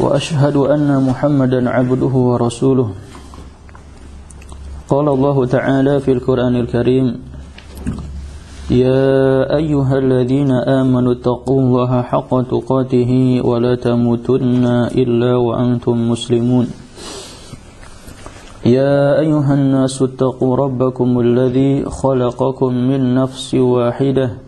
وأشهد أن محمدا عبده ورسوله. قال الله تعالى في القرآن الكريم يا أيها الذين آمنوا اتقوا الله حق تقاته ولا تموتن إلا وأنتم مسلمون. يا أيها الناس اتقوا ربكم الذي خلقكم من نفس واحدة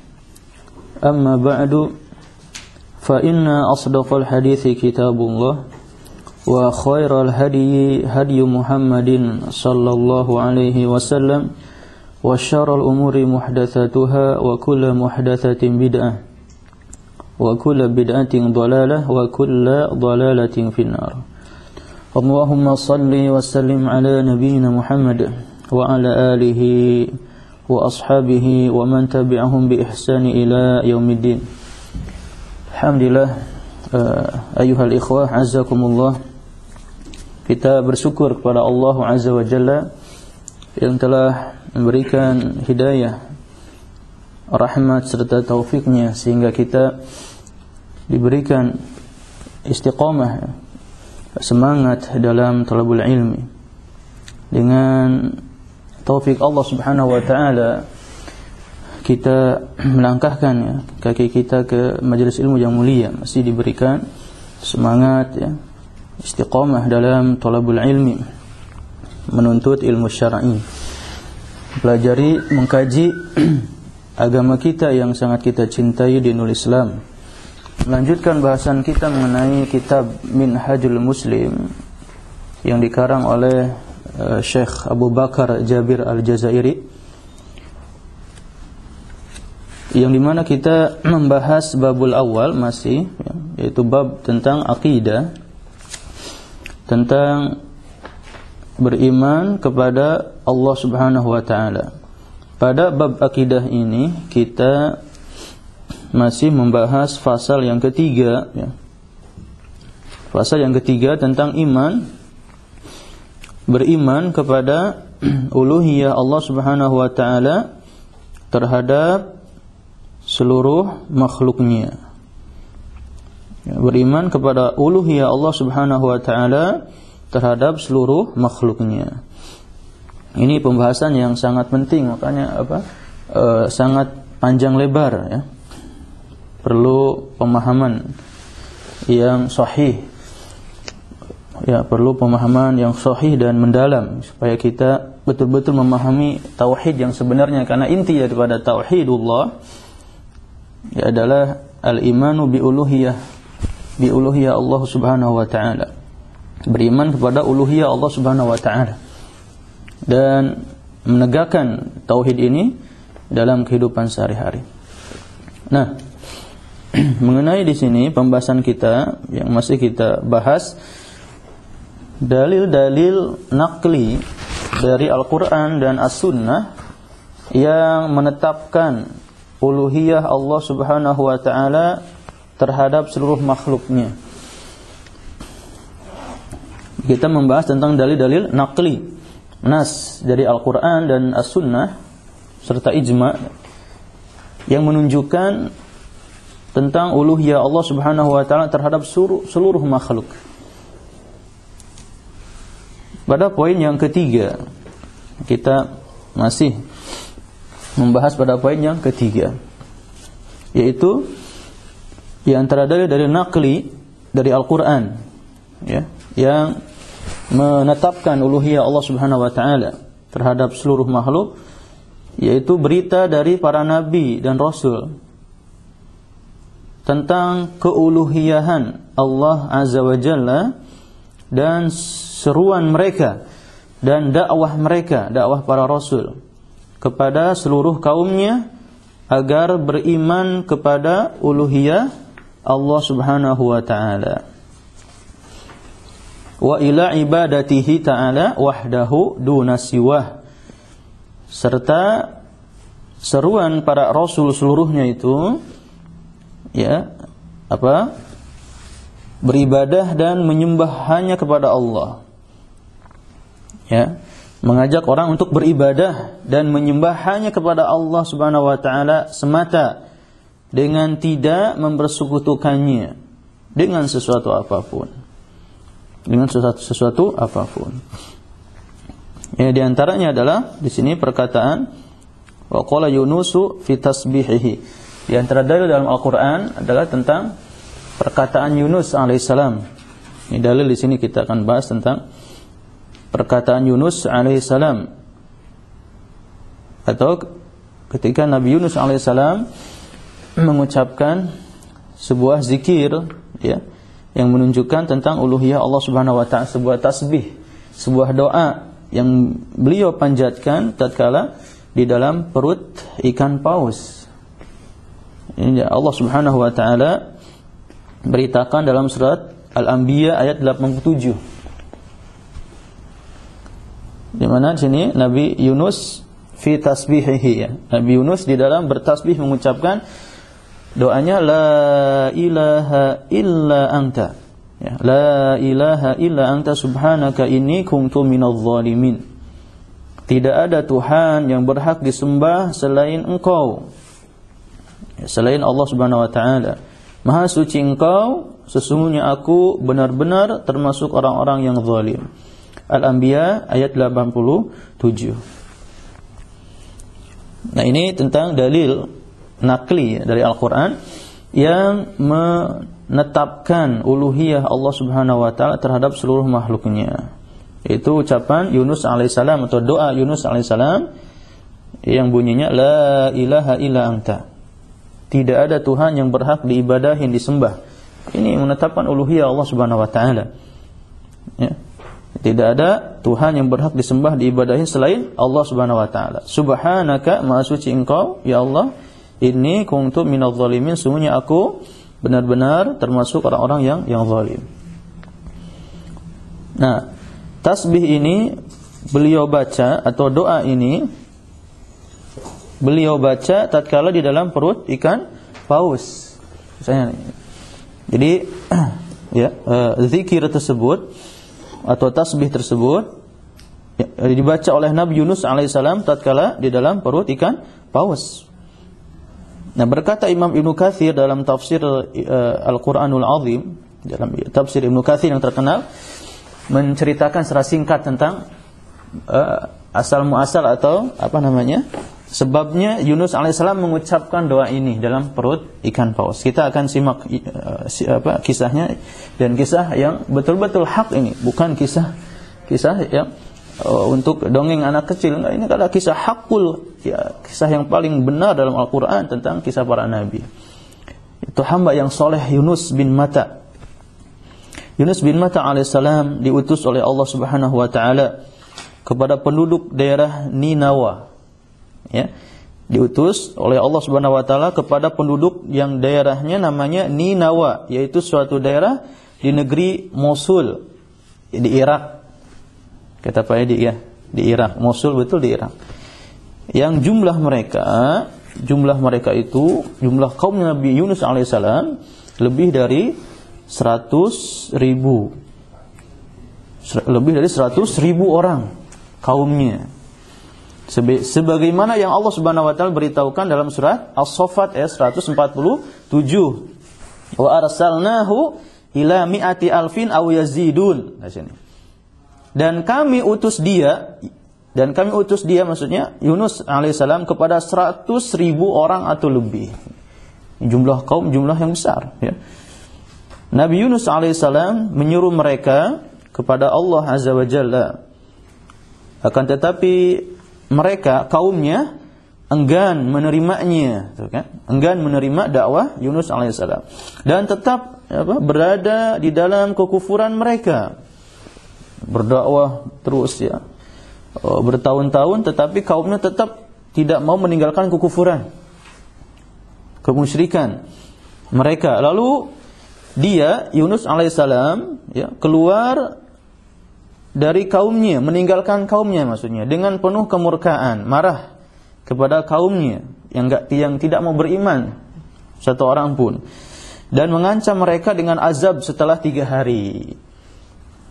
أما بعد فإن أصدق الحديث كتاب الله وخير الهدي هدي محمد صلى الله عليه وسلم وشر الأمور محدثاتها وكل محدثة بدعة وكل بدعة ضلالة وكل ضلالة في النار اللهم صل وسلم على نبينا محمد وعلى آله وأصحابه ومن تبعهم بإحسان إلى يوم الدين الحمد لله أيها الإخوة عزكم الله kita bersyukur kepada Allah Azza wa Jalla yang telah memberikan hidayah rahmat serta taufiknya sehingga kita diberikan istiqamah semangat dalam talabul ilmi dengan taufik Allah Subhanahu wa taala kita melangkahkan ya, kaki kita ke majelis ilmu yang mulia. Masih diberikan semangat ya istiqamah dalam talabul ilmi menuntut ilmu syar'i. Pelajari mengkaji agama kita yang sangat kita cintai di Nul Islam. Melanjutkan bahasan kita mengenai kitab Minhajul Muslim yang dikarang oleh uh, Syekh Abu Bakar Jabir Al-Jazairi yang dimana kita membahas babul awal masih ya, yaitu bab tentang akidah tentang beriman kepada Allah Subhanahu wa taala. Pada bab akidah ini kita masih membahas pasal yang ketiga ya. Pasal yang ketiga tentang iman beriman kepada uluhiyah Allah Subhanahu wa taala terhadap seluruh makhluknya. Ya, beriman kepada uluhiyah Allah Subhanahu wa taala terhadap seluruh makhluknya. Ini pembahasan yang sangat penting, makanya apa? E, sangat panjang lebar ya. Perlu pemahaman yang sahih. Ya, perlu pemahaman yang sahih dan mendalam supaya kita betul-betul memahami tauhid yang sebenarnya karena inti daripada tauhidullah ya adalah al-imanu bi uluhiyah bi uluhiyah Allah Subhanahu wa taala. Beriman kepada uluhiyah Allah Subhanahu wa taala. Dan menegakkan tauhid ini dalam kehidupan sehari-hari. Nah, mengenai di sini pembahasan kita yang masih kita bahas dalil-dalil nakli dari Al-Qur'an dan As-Sunnah yang menetapkan uluhiyah Allah Subhanahu wa taala terhadap seluruh makhluknya. Kita membahas tentang dalil-dalil nakli, nas dari Al-Qur'an dan As-Sunnah serta ijma yang menunjukkan tentang uluhiyah Allah Subhanahu wa taala terhadap seluruh, seluruh makhluk. Pada poin yang ketiga, kita masih membahas pada poin yang ketiga, yaitu di antara dalil dari nakli dari Al-Qur'an ya yang menetapkan uluhiyah Allah Subhanahu wa taala terhadap seluruh makhluk yaitu berita dari para nabi dan rasul tentang keuluhiyahan Allah Azza wa Jalla dan seruan mereka dan dakwah mereka, dakwah para rasul kepada seluruh kaumnya agar beriman kepada uluhiyah Allah Subhanahu wa taala. Wa ila ibadatihi ta'ala wahdahu duna siwah. Serta seruan para rasul seluruhnya itu ya apa? Beribadah dan menyembah hanya kepada Allah. Ya, mengajak orang untuk beribadah dan menyembah hanya kepada Allah Subhanahu wa taala semata dengan tidak mempersekutukannya dengan sesuatu apa pun. Dengan sesuatu, sesuatu apa pun. Ya, di antaranya adalah di sini perkataan wa qala Yunusu fi tasbihihi. Di antara dalil dalam Al-Qur'an adalah tentang perkataan Yunus alaihissalam. Ini dalil di sini kita akan bahas tentang perkataan Yunus alaihissalam atau ketika Nabi Yunus alaihissalam mengucapkan sebuah zikir ya yang menunjukkan tentang uluhiyah Allah Subhanahu wa taala sebuah tasbih sebuah doa yang beliau panjatkan tatkala di dalam perut ikan paus ini Allah Subhanahu wa taala beritakan dalam surat Al-Anbiya ayat 87 di mana di sini Nabi Yunus fi tasbihihi ya. Nabi Yunus di dalam bertasbih mengucapkan doanya la ilaha illa anta. Ya, la ilaha illa anta subhanaka inni kuntu minadh zalimin. Tidak ada Tuhan yang berhak disembah selain Engkau. Ya, selain Allah Subhanahu wa taala. Maha suci Engkau, sesungguhnya aku benar-benar termasuk orang-orang yang zalim. Al-Anbiya ayat 87. Nah, ini tentang dalil nakli dari Al-Qur'an yang menetapkan uluhiyah Allah Subhanahu wa taala terhadap seluruh makhluknya. Itu ucapan Yunus alaihissalam atau doa Yunus alaihissalam yang bunyinya la ilaha illa anta. Tidak ada Tuhan yang berhak diibadahin disembah. Ini menetapkan uluhiyah Allah Subhanahu wa taala. Ya. Tidak ada Tuhan yang berhak disembah diibadahi selain Allah Subhanahu wa taala. Subhanaka maha suci Engkau ya Allah. Ini kuntu minadh zalimin. Sungguhnya aku benar-benar termasuk orang-orang yang yang zalim. Nah, tasbih ini beliau baca atau doa ini beliau baca tatkala di dalam perut ikan paus. Misalnya. Jadi ya, uh, zikir tersebut atau tasbih tersebut ya, dibaca oleh Nabi Yunus alaihissalam tatkala di dalam perut ikan paus. Nah berkata Imam Ibnu Katsir dalam tafsir uh, Al-Qur'anul Azim dalam tafsir Ibnu Katsir yang terkenal menceritakan secara singkat tentang uh, asal muasal atau apa namanya sebabnya Yunus alaihissalam mengucapkan doa ini dalam perut ikan paus. Kita akan simak uh, si, apa kisahnya dan kisah yang betul-betul hak ini, bukan kisah kisah yang uh, untuk dongeng anak kecil. Enggak, ini adalah kisah hakul, ya, kisah yang paling benar dalam Al-Qur'an tentang kisah para nabi. Itu hamba yang soleh Yunus bin Mata. Yunus bin Mata alaihissalam diutus oleh Allah Subhanahu wa taala kepada penduduk daerah Ninawa. Ya diutus oleh Allah Subhanahu wa taala kepada penduduk yang daerahnya namanya Ninawa, yaitu suatu daerah di negeri Mosul di Irak. Kata Pak Edi ya, di Irak. Mosul betul di Irak. Yang jumlah mereka, jumlah mereka itu, jumlah kaum Nabi Yunus alaihissalam lebih dari 100 ribu. Lebih dari 100 ribu orang kaumnya. Sebagaimana yang Allah Subhanahu wa taala beritahukan dalam surat As-Saffat ayat 147. Wa arsalnahu ila mi'ati alfin aw yazidun. Dan kami utus dia dan kami utus dia maksudnya Yunus alaihissalam kepada seratus ribu orang atau lebih. Jumlah kaum jumlah yang besar. Ya. Nabi Yunus alaihissalam menyuruh mereka kepada Allah Azza wa Jalla. Akan tetapi mereka kaumnya enggan menerimanya, kan? enggan menerima dakwah Yunus alaihissalam dan tetap apa, berada di dalam kekufuran mereka, berdakwah terus ya, oh, bertahun-tahun, tetapi kaumnya tetap tidak mau meninggalkan kekufuran, kemusyrikan mereka. Lalu dia Yunus alaihissalam ya keluar dari kaumnya, meninggalkan kaumnya maksudnya dengan penuh kemurkaan, marah kepada kaumnya yang enggak yang tidak mau beriman satu orang pun. Dan mengancam mereka dengan azab setelah tiga hari.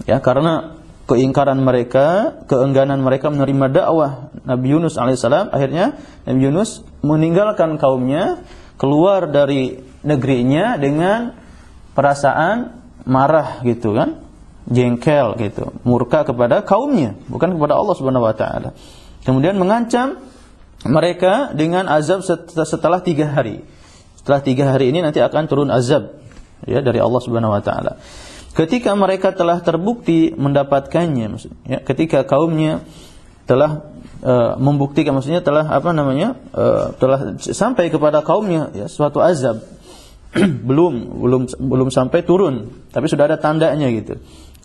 Ya karena keingkaran mereka keengganan mereka menerima dakwah Nabi Yunus alaihissalam akhirnya Nabi Yunus meninggalkan kaumnya keluar dari negerinya dengan perasaan marah gitu kan jengkel gitu murka kepada kaumnya bukan kepada Allah Subhanahu wa taala kemudian mengancam mereka dengan azab setelah tiga hari. Setelah tiga hari ini nanti akan turun azab ya dari Allah Subhanahu Wa Taala. Ketika mereka telah terbukti mendapatkannya, ya, ketika kaumnya telah uh, membuktikan, maksudnya telah apa namanya, uh, telah sampai kepada kaumnya ya, suatu azab, belum belum belum sampai turun, tapi sudah ada tandanya gitu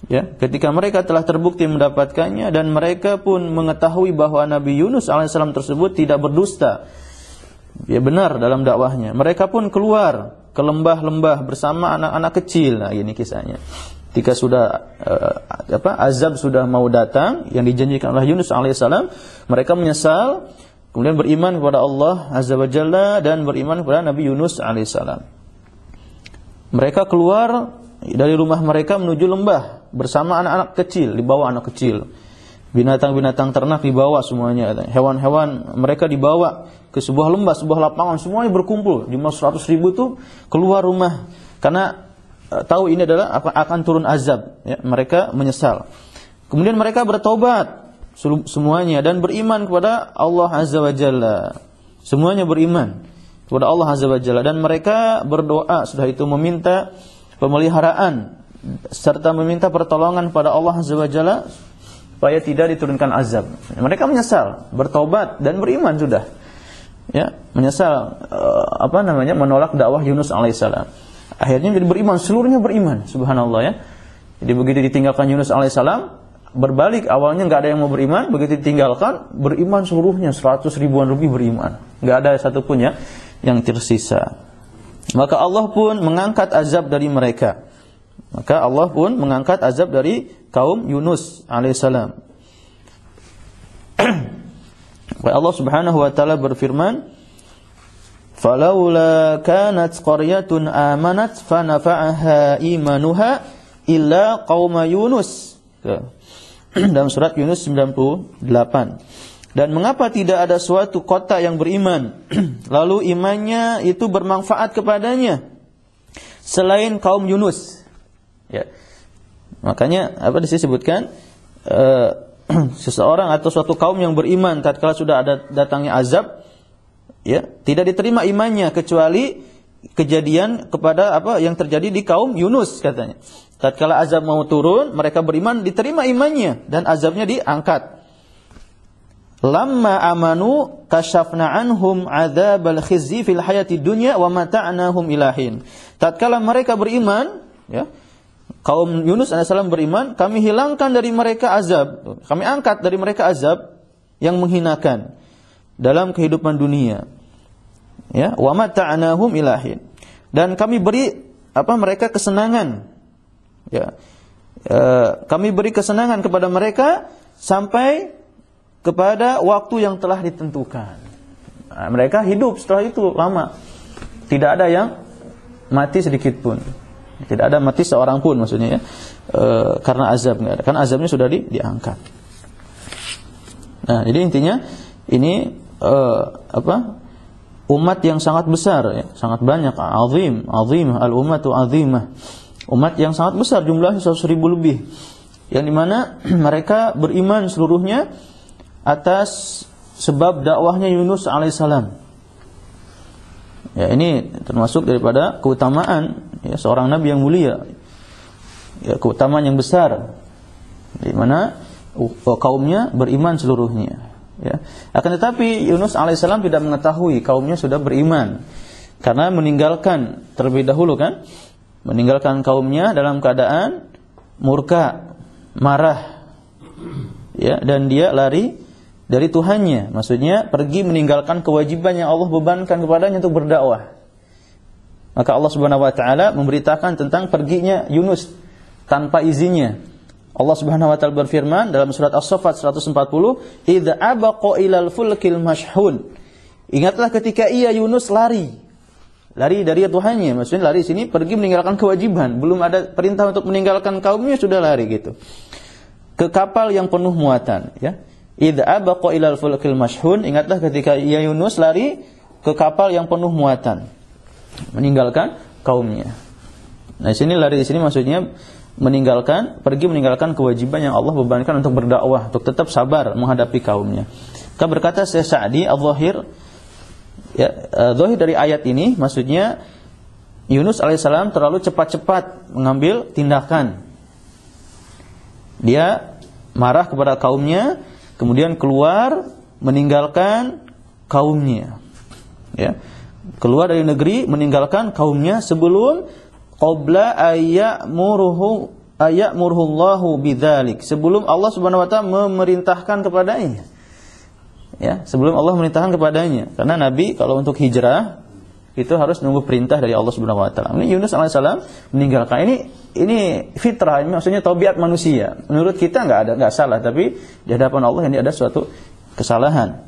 ya ketika mereka telah terbukti mendapatkannya dan mereka pun mengetahui bahwa Nabi Yunus alaihissalam tersebut tidak berdusta. Ya benar dalam dakwahnya. Mereka pun keluar ke lembah-lembah bersama anak-anak kecil. Nah ini kisahnya. Ketika sudah uh, apa azab sudah mau datang yang dijanjikan oleh Yunus alaihissalam mereka menyesal kemudian beriman kepada Allah azza wajalla dan beriman kepada Nabi Yunus alaihissalam mereka keluar dari rumah mereka menuju lembah bersama anak-anak kecil, dibawa anak kecil. Binatang-binatang ternak dibawa semuanya. Hewan-hewan mereka dibawa ke sebuah lembah, sebuah lapangan, semuanya berkumpul. Jumlah 100 ribu itu keluar rumah. Karena e, tahu ini adalah akan turun azab. Ya, mereka menyesal. Kemudian mereka bertobat semuanya dan beriman kepada Allah Azza wa Jalla. Semuanya beriman kepada Allah Azza wa Jalla dan mereka berdoa sudah itu meminta pemeliharaan serta meminta pertolongan pada Allah Azza wa Jalla supaya tidak diturunkan azab. Mereka menyesal, bertobat dan beriman sudah. Ya, menyesal uh, apa namanya menolak dakwah Yunus alaihissalam. Akhirnya jadi beriman, seluruhnya beriman, subhanallah ya. Jadi begitu ditinggalkan Yunus alaihissalam, berbalik awalnya nggak ada yang mau beriman, begitu ditinggalkan beriman seluruhnya, seratus ribuan lebih beriman, nggak ada satupun ya yang tersisa. Maka Allah pun mengangkat azab dari mereka. Maka Allah pun mengangkat azab dari kaum Yunus alaihissalam. Allah Subhanahu wa taala berfirman, "Falaula kanat qaryatun amanat fanafa'aha imanuha illa qauma Yunus." Dalam surat Yunus 98. Dan mengapa tidak ada suatu kota yang beriman lalu imannya itu bermanfaat kepadanya selain kaum Yunus? Ya. Makanya apa disebutkan uh, seseorang atau suatu kaum yang beriman tatkala sudah ada datangnya azab ya, tidak diterima imannya kecuali kejadian kepada apa yang terjadi di kaum Yunus katanya. Tatkala azab mau turun, mereka beriman diterima imannya dan azabnya diangkat. Lamma amanu kashafna anhum adzabal khizyi fil hayati dunya wa mata'nahum ilahin. Tatkala mereka beriman, ya, kaum Yunus alaihissalam beriman, kami hilangkan dari mereka azab, kami angkat dari mereka azab yang menghinakan dalam kehidupan dunia. Ya, wa mata'nahum ilahin. Dan kami beri apa mereka kesenangan. Ya. E, kami beri kesenangan kepada mereka sampai kepada waktu yang telah ditentukan. Nah, mereka hidup setelah itu lama. Tidak ada yang mati sedikit pun. Tidak ada mati seorang pun maksudnya ya. E, karena azab nggak ada. Karena azabnya sudah di, diangkat. Nah, jadi intinya ini e, apa? Umat yang sangat besar ya, sangat banyak, azim, azim, al ummatu azimah. Umat yang sangat besar jumlahnya 100 ribu lebih. Yang di mana mereka beriman seluruhnya atas sebab dakwahnya Yunus alaihissalam. Ya, ini termasuk daripada keutamaan ya, seorang nabi yang mulia. Ya, keutamaan yang besar di mana kaumnya beriman seluruhnya. Ya. Akan tetapi Yunus alaihissalam tidak mengetahui kaumnya sudah beriman karena meninggalkan terlebih dahulu kan, meninggalkan kaumnya dalam keadaan murka, marah, ya dan dia lari dari Tuhannya. Maksudnya pergi meninggalkan kewajiban yang Allah bebankan kepadanya untuk berdakwah. Maka Allah Subhanahu wa taala memberitakan tentang perginya Yunus tanpa izinnya. Allah Subhanahu wa taala berfirman dalam surat As-Saffat 140, "Idza abaqa ilal fulkil mashhun." Ingatlah ketika ia Yunus lari. Lari dari Tuhannya, maksudnya lari sini pergi meninggalkan kewajiban, belum ada perintah untuk meninggalkan kaumnya sudah lari gitu. Ke kapal yang penuh muatan, ya. Idza abaqa ilal fulkil mashhun, ingatlah ketika ia Yunus lari ke kapal yang penuh muatan meninggalkan kaumnya. Nah, di sini lari di sini maksudnya meninggalkan pergi meninggalkan kewajiban yang Allah bebankan untuk berdakwah, untuk tetap sabar menghadapi kaumnya. Maka berkata Syekh Sa'di al-Zahir ya uh, zahir dari ayat ini maksudnya Yunus alaihissalam terlalu cepat-cepat mengambil tindakan. Dia marah kepada kaumnya, kemudian keluar meninggalkan kaumnya. Ya keluar dari negeri meninggalkan kaumnya sebelum qabla ayyamurhu ayyamurhullahu bidzalik sebelum Allah Subhanahu wa taala memerintahkan kepadanya ya sebelum Allah memerintahkan kepadanya karena nabi kalau untuk hijrah itu harus nunggu perintah dari Allah Subhanahu wa taala. Ini Yunus alaihissalam meninggalkan ini ini fitrah, ini maksudnya tabiat manusia. Menurut kita nggak ada nggak salah, tapi di hadapan Allah ini ada suatu kesalahan.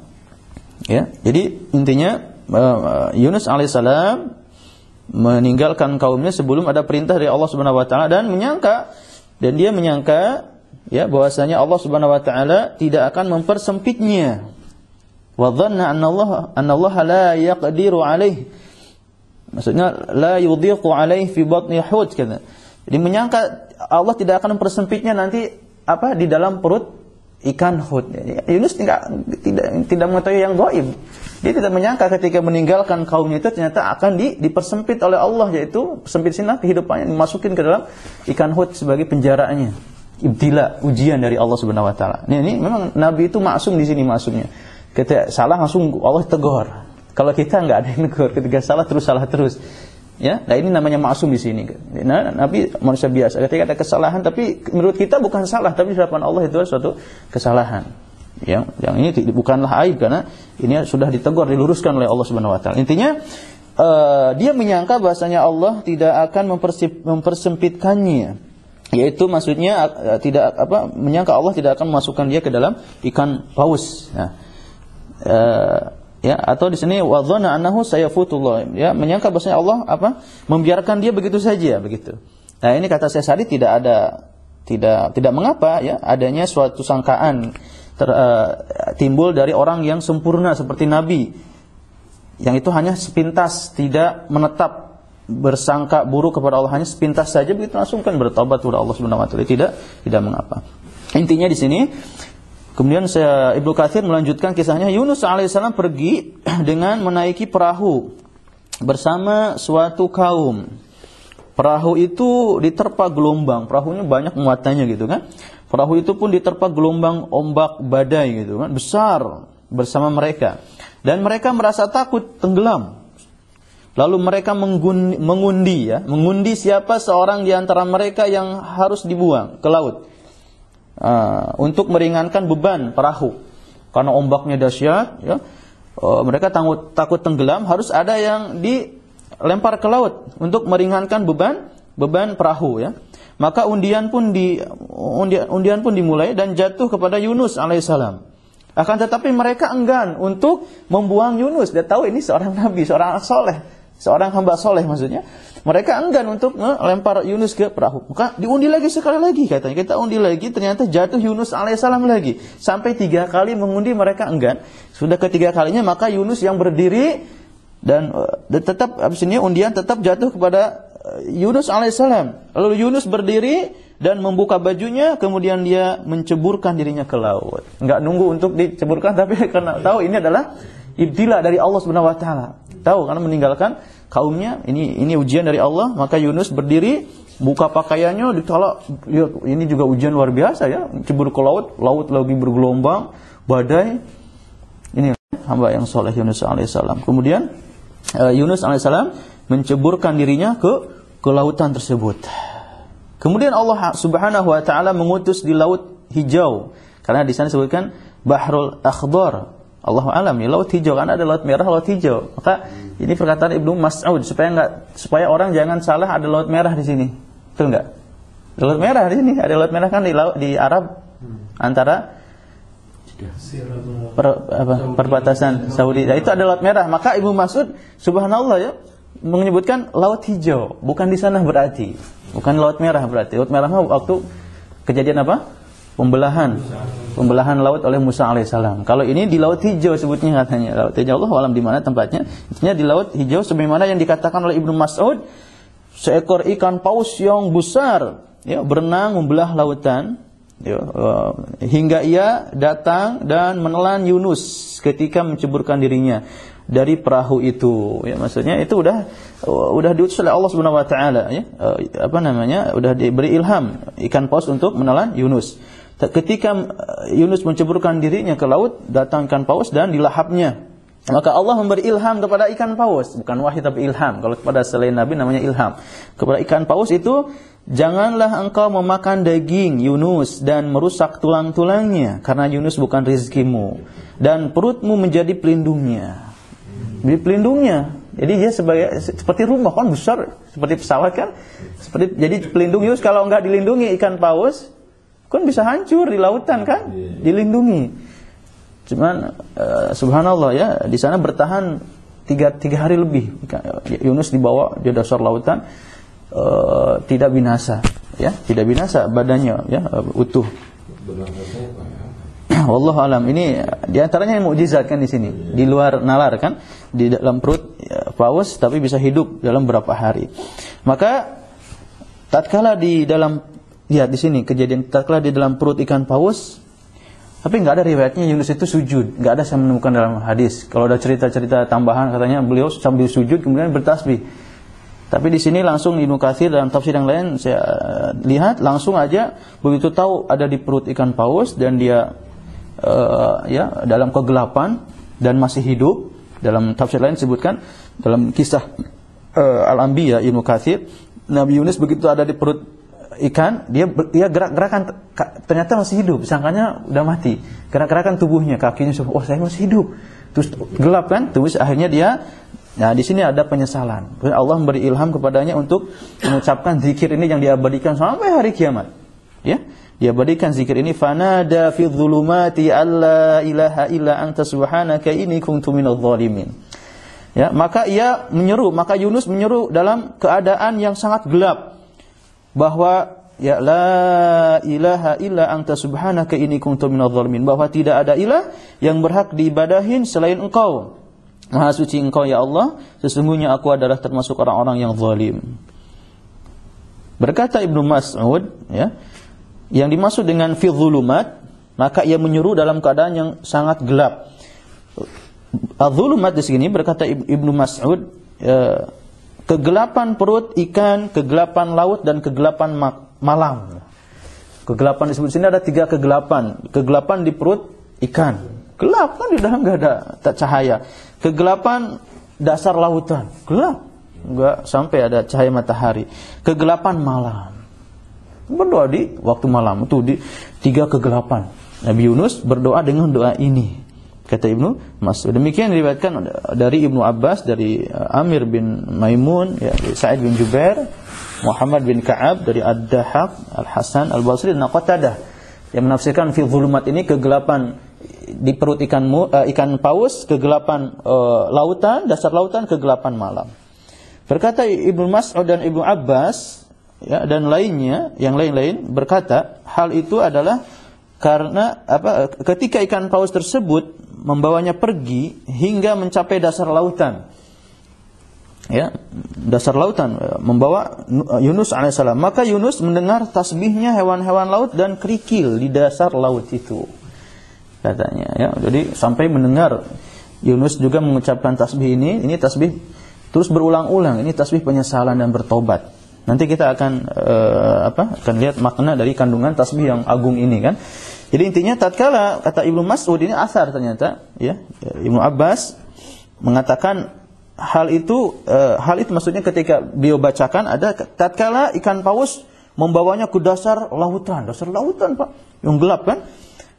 Ya. Jadi intinya Yunus alaihissalam meninggalkan kaumnya sebelum ada perintah dari Allah Subhanahu wa taala dan menyangka dan dia menyangka ya bahwasanya Allah Subhanahu wa taala tidak akan mempersempitnya. Wa dhanna anna Allah anna Allah la yaqdiru alaih. Maksudnya la yudhiqu alaih fi batni hut kata. Jadi menyangka Allah tidak akan mempersempitnya nanti apa di dalam perut ikan hut. Yunus tidak tidak tidak mengetahui yang gaib. Dia tidak menyangka ketika meninggalkan kaumnya itu ternyata akan di, dipersempit oleh Allah yaitu sempit sini kehidupannya dimasukin ke dalam ikan hut sebagai penjaraannya. Ibtila, ujian dari Allah Subhanahu wa taala. Ini, ini memang nabi itu maksum di sini maksudnya. Ketika salah langsung Allah tegur. Kalau kita nggak ada yang tegur, ketika salah terus salah terus. Ya, nah ini namanya maksum di sini. Nah, Nabi manusia biasa. Ketika ada kesalahan, tapi menurut kita bukan salah, tapi di Allah itu suatu kesalahan. Ya, yang ini bukanlah aib karena ini sudah ditegur, diluruskan oleh Allah Subhanahu Wa Taala. Intinya uh, dia menyangka bahasanya Allah tidak akan mempersempitkannya, yaitu maksudnya uh, tidak apa menyangka Allah tidak akan memasukkan dia ke dalam ikan paus. Nah, uh, ya atau di sini wadhana annahu sayafutullah. Ya menyangka bahwasanya Allah apa membiarkan dia begitu saja begitu. Nah ini kata saya Sadi tidak ada tidak tidak mengapa ya adanya suatu sangkaan ter, uh, timbul dari orang yang sempurna seperti nabi yang itu hanya sepintas tidak menetap bersangka buruk kepada Allah hanya sepintas saja begitu langsung kan bertobat kepada Allah Subhanahu wa taala. Tidak tidak mengapa. Intinya di sini Kemudian saya Ibnu Katsir melanjutkan kisahnya Yunus alaihissalam pergi dengan menaiki perahu bersama suatu kaum. Perahu itu diterpa gelombang, perahunya banyak muatannya gitu kan. Perahu itu pun diterpa gelombang ombak badai gitu kan, besar bersama mereka. Dan mereka merasa takut tenggelam. Lalu mereka mengundi ya, mengundi siapa seorang di antara mereka yang harus dibuang ke laut uh, untuk meringankan beban perahu. Karena ombaknya dahsyat ya. Uh, mereka takut takut tenggelam harus ada yang dilempar ke laut untuk meringankan beban beban perahu ya. Maka undian pun di undian, undian pun dimulai dan jatuh kepada Yunus alaihissalam. Akan tetapi mereka enggan untuk membuang Yunus. Dia tahu ini seorang nabi seorang soleh seorang hamba soleh maksudnya mereka enggan untuk melempar Yunus ke perahu. Maka diundi lagi sekali lagi katanya. Kita undi lagi ternyata jatuh Yunus alaihissalam lagi. Sampai tiga kali mengundi mereka enggan. Sudah ketiga kalinya maka Yunus yang berdiri dan uh, tetap habis ini undian tetap jatuh kepada uh, Yunus alaihissalam. Lalu Yunus berdiri dan membuka bajunya kemudian dia menceburkan dirinya ke laut. Enggak nunggu untuk diceburkan tapi karena tahu ini adalah ibtila dari Allah Subhanahu wa taala. Tahu karena meninggalkan kaumnya ini ini ujian dari Allah maka Yunus berdiri buka pakaiannya ditolak. Ya, ini juga ujian luar biasa ya. Cebur ke laut laut lagi bergelombang badai. Ini hamba yang soleh Yunus alaihissalam kemudian uh, Yunus alaihissalam menceburkan dirinya ke ke lautan tersebut. Kemudian Allah subhanahu wa taala mengutus di laut hijau. Karena di sana disebutkan bahrul akhdar Allah alam ya laut hijau kan ada laut merah laut hijau. Maka ini perkataan Ibnu Mas'ud supaya enggak supaya orang jangan salah ada laut merah di sini. Betul enggak? Laut merah di sini ada laut merah kan di laut di Arab antara per, apa, perbatasan Saudi. Nah, itu ada laut merah. Maka Ibnu Mas'ud subhanallah ya menyebutkan laut hijau. Bukan di sana berarti. Bukan laut merah berarti. Laut merah waktu kejadian apa pembelahan pembelahan laut oleh Musa alaihissalam. Kalau ini di laut hijau sebutnya katanya. Laut hijau Allah alam di mana tempatnya? Intinya di laut hijau sebagaimana yang dikatakan oleh Ibnu Mas'ud seekor ikan paus yang besar ya berenang membelah lautan ya, uh, hingga ia datang dan menelan Yunus ketika menceburkan dirinya dari perahu itu ya maksudnya itu udah udah diutus oleh Allah Subhanahu wa taala ya uh, apa namanya udah diberi ilham ikan paus untuk menelan Yunus Ketika eh, Yunus menceburkan dirinya ke laut, datangkan paus dan dilahapnya. Maka Allah memberi ilham kepada ikan paus, bukan wahyu tapi ilham. Kalau kepada selain Nabi namanya ilham. Kepada ikan paus itu, janganlah engkau memakan daging Yunus dan merusak tulang-tulangnya, karena Yunus bukan rizkimu. Dan perutmu menjadi pelindungnya. Jadi pelindungnya. Jadi dia sebagai seperti rumah kan besar, seperti pesawat kan. Seperti jadi pelindung Yunus kalau enggak dilindungi ikan paus, kan bisa hancur di lautan kan? Iya. dilindungi. Cuman uh, subhanallah ya di sana bertahan tiga, tiga hari lebih. Yunus dibawa di dasar lautan uh, tidak binasa ya. Tidak binasa badannya ya uh, utuh. Allah alam. Ini di antaranya yang mukjizat kan di sini. Di luar nalar kan? Di dalam perut ya, paus tapi bisa hidup dalam berapa hari. Maka tatkala di dalam Lihat di sini kejadian tatkala di dalam perut ikan paus tapi nggak ada riwayatnya Yunus itu sujud, nggak ada saya menemukan dalam hadis. Kalau ada cerita-cerita tambahan katanya beliau sambil sujud kemudian bertasbih. Tapi di sini langsung Katsir dalam tafsir yang lain saya eh, lihat langsung aja begitu tahu ada di perut ikan paus dan dia uh, ya dalam kegelapan dan masih hidup. Dalam tafsir lain disebutkan dalam kisah uh, Al-Anbiya Ibnu Nabi Yunus begitu ada di perut ikan dia dia gerak-gerakan ternyata masih hidup. Sangkanya udah mati. Gerak-gerakan tubuhnya kakinya oh saya masih hidup. Terus gelap kan? Terus akhirnya dia nah di sini ada penyesalan. Allah memberi ilham kepadanya untuk mengucapkan zikir ini yang diabadikan sampai hari kiamat. Ya? Diabadikan zikir ini fanada fi dhulumati alla ilaha illa anta subhanaka inni kuntu minadh dhalimin. Ya? Maka ia menyeru maka Yunus menyeru dalam keadaan yang sangat gelap bahwa ya la ilaha illa anta subhanaka inni kuntu minadh dhalimin bahwa tidak ada ilah yang berhak diibadahin selain engkau. Maha suci engkau ya Allah. Sesungguhnya aku adalah termasuk orang-orang yang zalim. Berkata Ibnu Mas'ud ya yang dimaksud dengan fi dhulumat maka ia menyuruh dalam keadaan yang sangat gelap. Al-dhulumat di sini berkata Ibnu Mas'ud ya, kegelapan perut ikan, kegelapan laut dan kegelapan malam. Kegelapan disebut sini ada tiga kegelapan. Kegelapan di perut ikan. Gelap kan di dalam nggak ada tak cahaya. Kegelapan dasar lautan. Gelap. Enggak sampai ada cahaya matahari. Kegelapan malam. Berdoa di waktu malam itu di tiga kegelapan. Nabi Yunus berdoa dengan doa ini. Kata Ibnu Mas'ud. Demikian diriwayatkan dari Ibnu Abbas, dari uh, Amir bin Maimun, ya, Sa'id bin Jubair, Muhammad bin Ka'ab, dari Ad-Dahaq, Al-Hasan, Al-Basri, dan Qatadah. Yang menafsirkan fi zulumat ini kegelapan di perut ikan uh, ikan paus, kegelapan uh, lautan, dasar lautan, kegelapan malam. Berkata Ibnu Mas'ud dan Ibnu Abbas ya dan lainnya, yang lain-lain berkata, hal itu adalah karena apa ketika ikan paus tersebut membawanya pergi hingga mencapai dasar lautan. Ya, dasar lautan membawa Yunus alaihissalam. Maka Yunus mendengar tasbihnya hewan-hewan laut dan kerikil di dasar laut itu. Katanya ya. Jadi sampai mendengar Yunus juga mengucapkan tasbih ini, ini tasbih terus berulang-ulang, ini tasbih penyesalan dan bertobat. Nanti kita akan uh, apa? akan lihat makna dari kandungan tasbih yang agung ini kan. Jadi intinya tatkala kata Ibnu Mas'ud ini asar ternyata ya. Ibnu Abbas mengatakan hal itu uh, hal itu maksudnya ketika beliau bacakan ada tatkala ikan paus membawanya ke dasar lautan, dasar lautan Pak, yang gelap kan.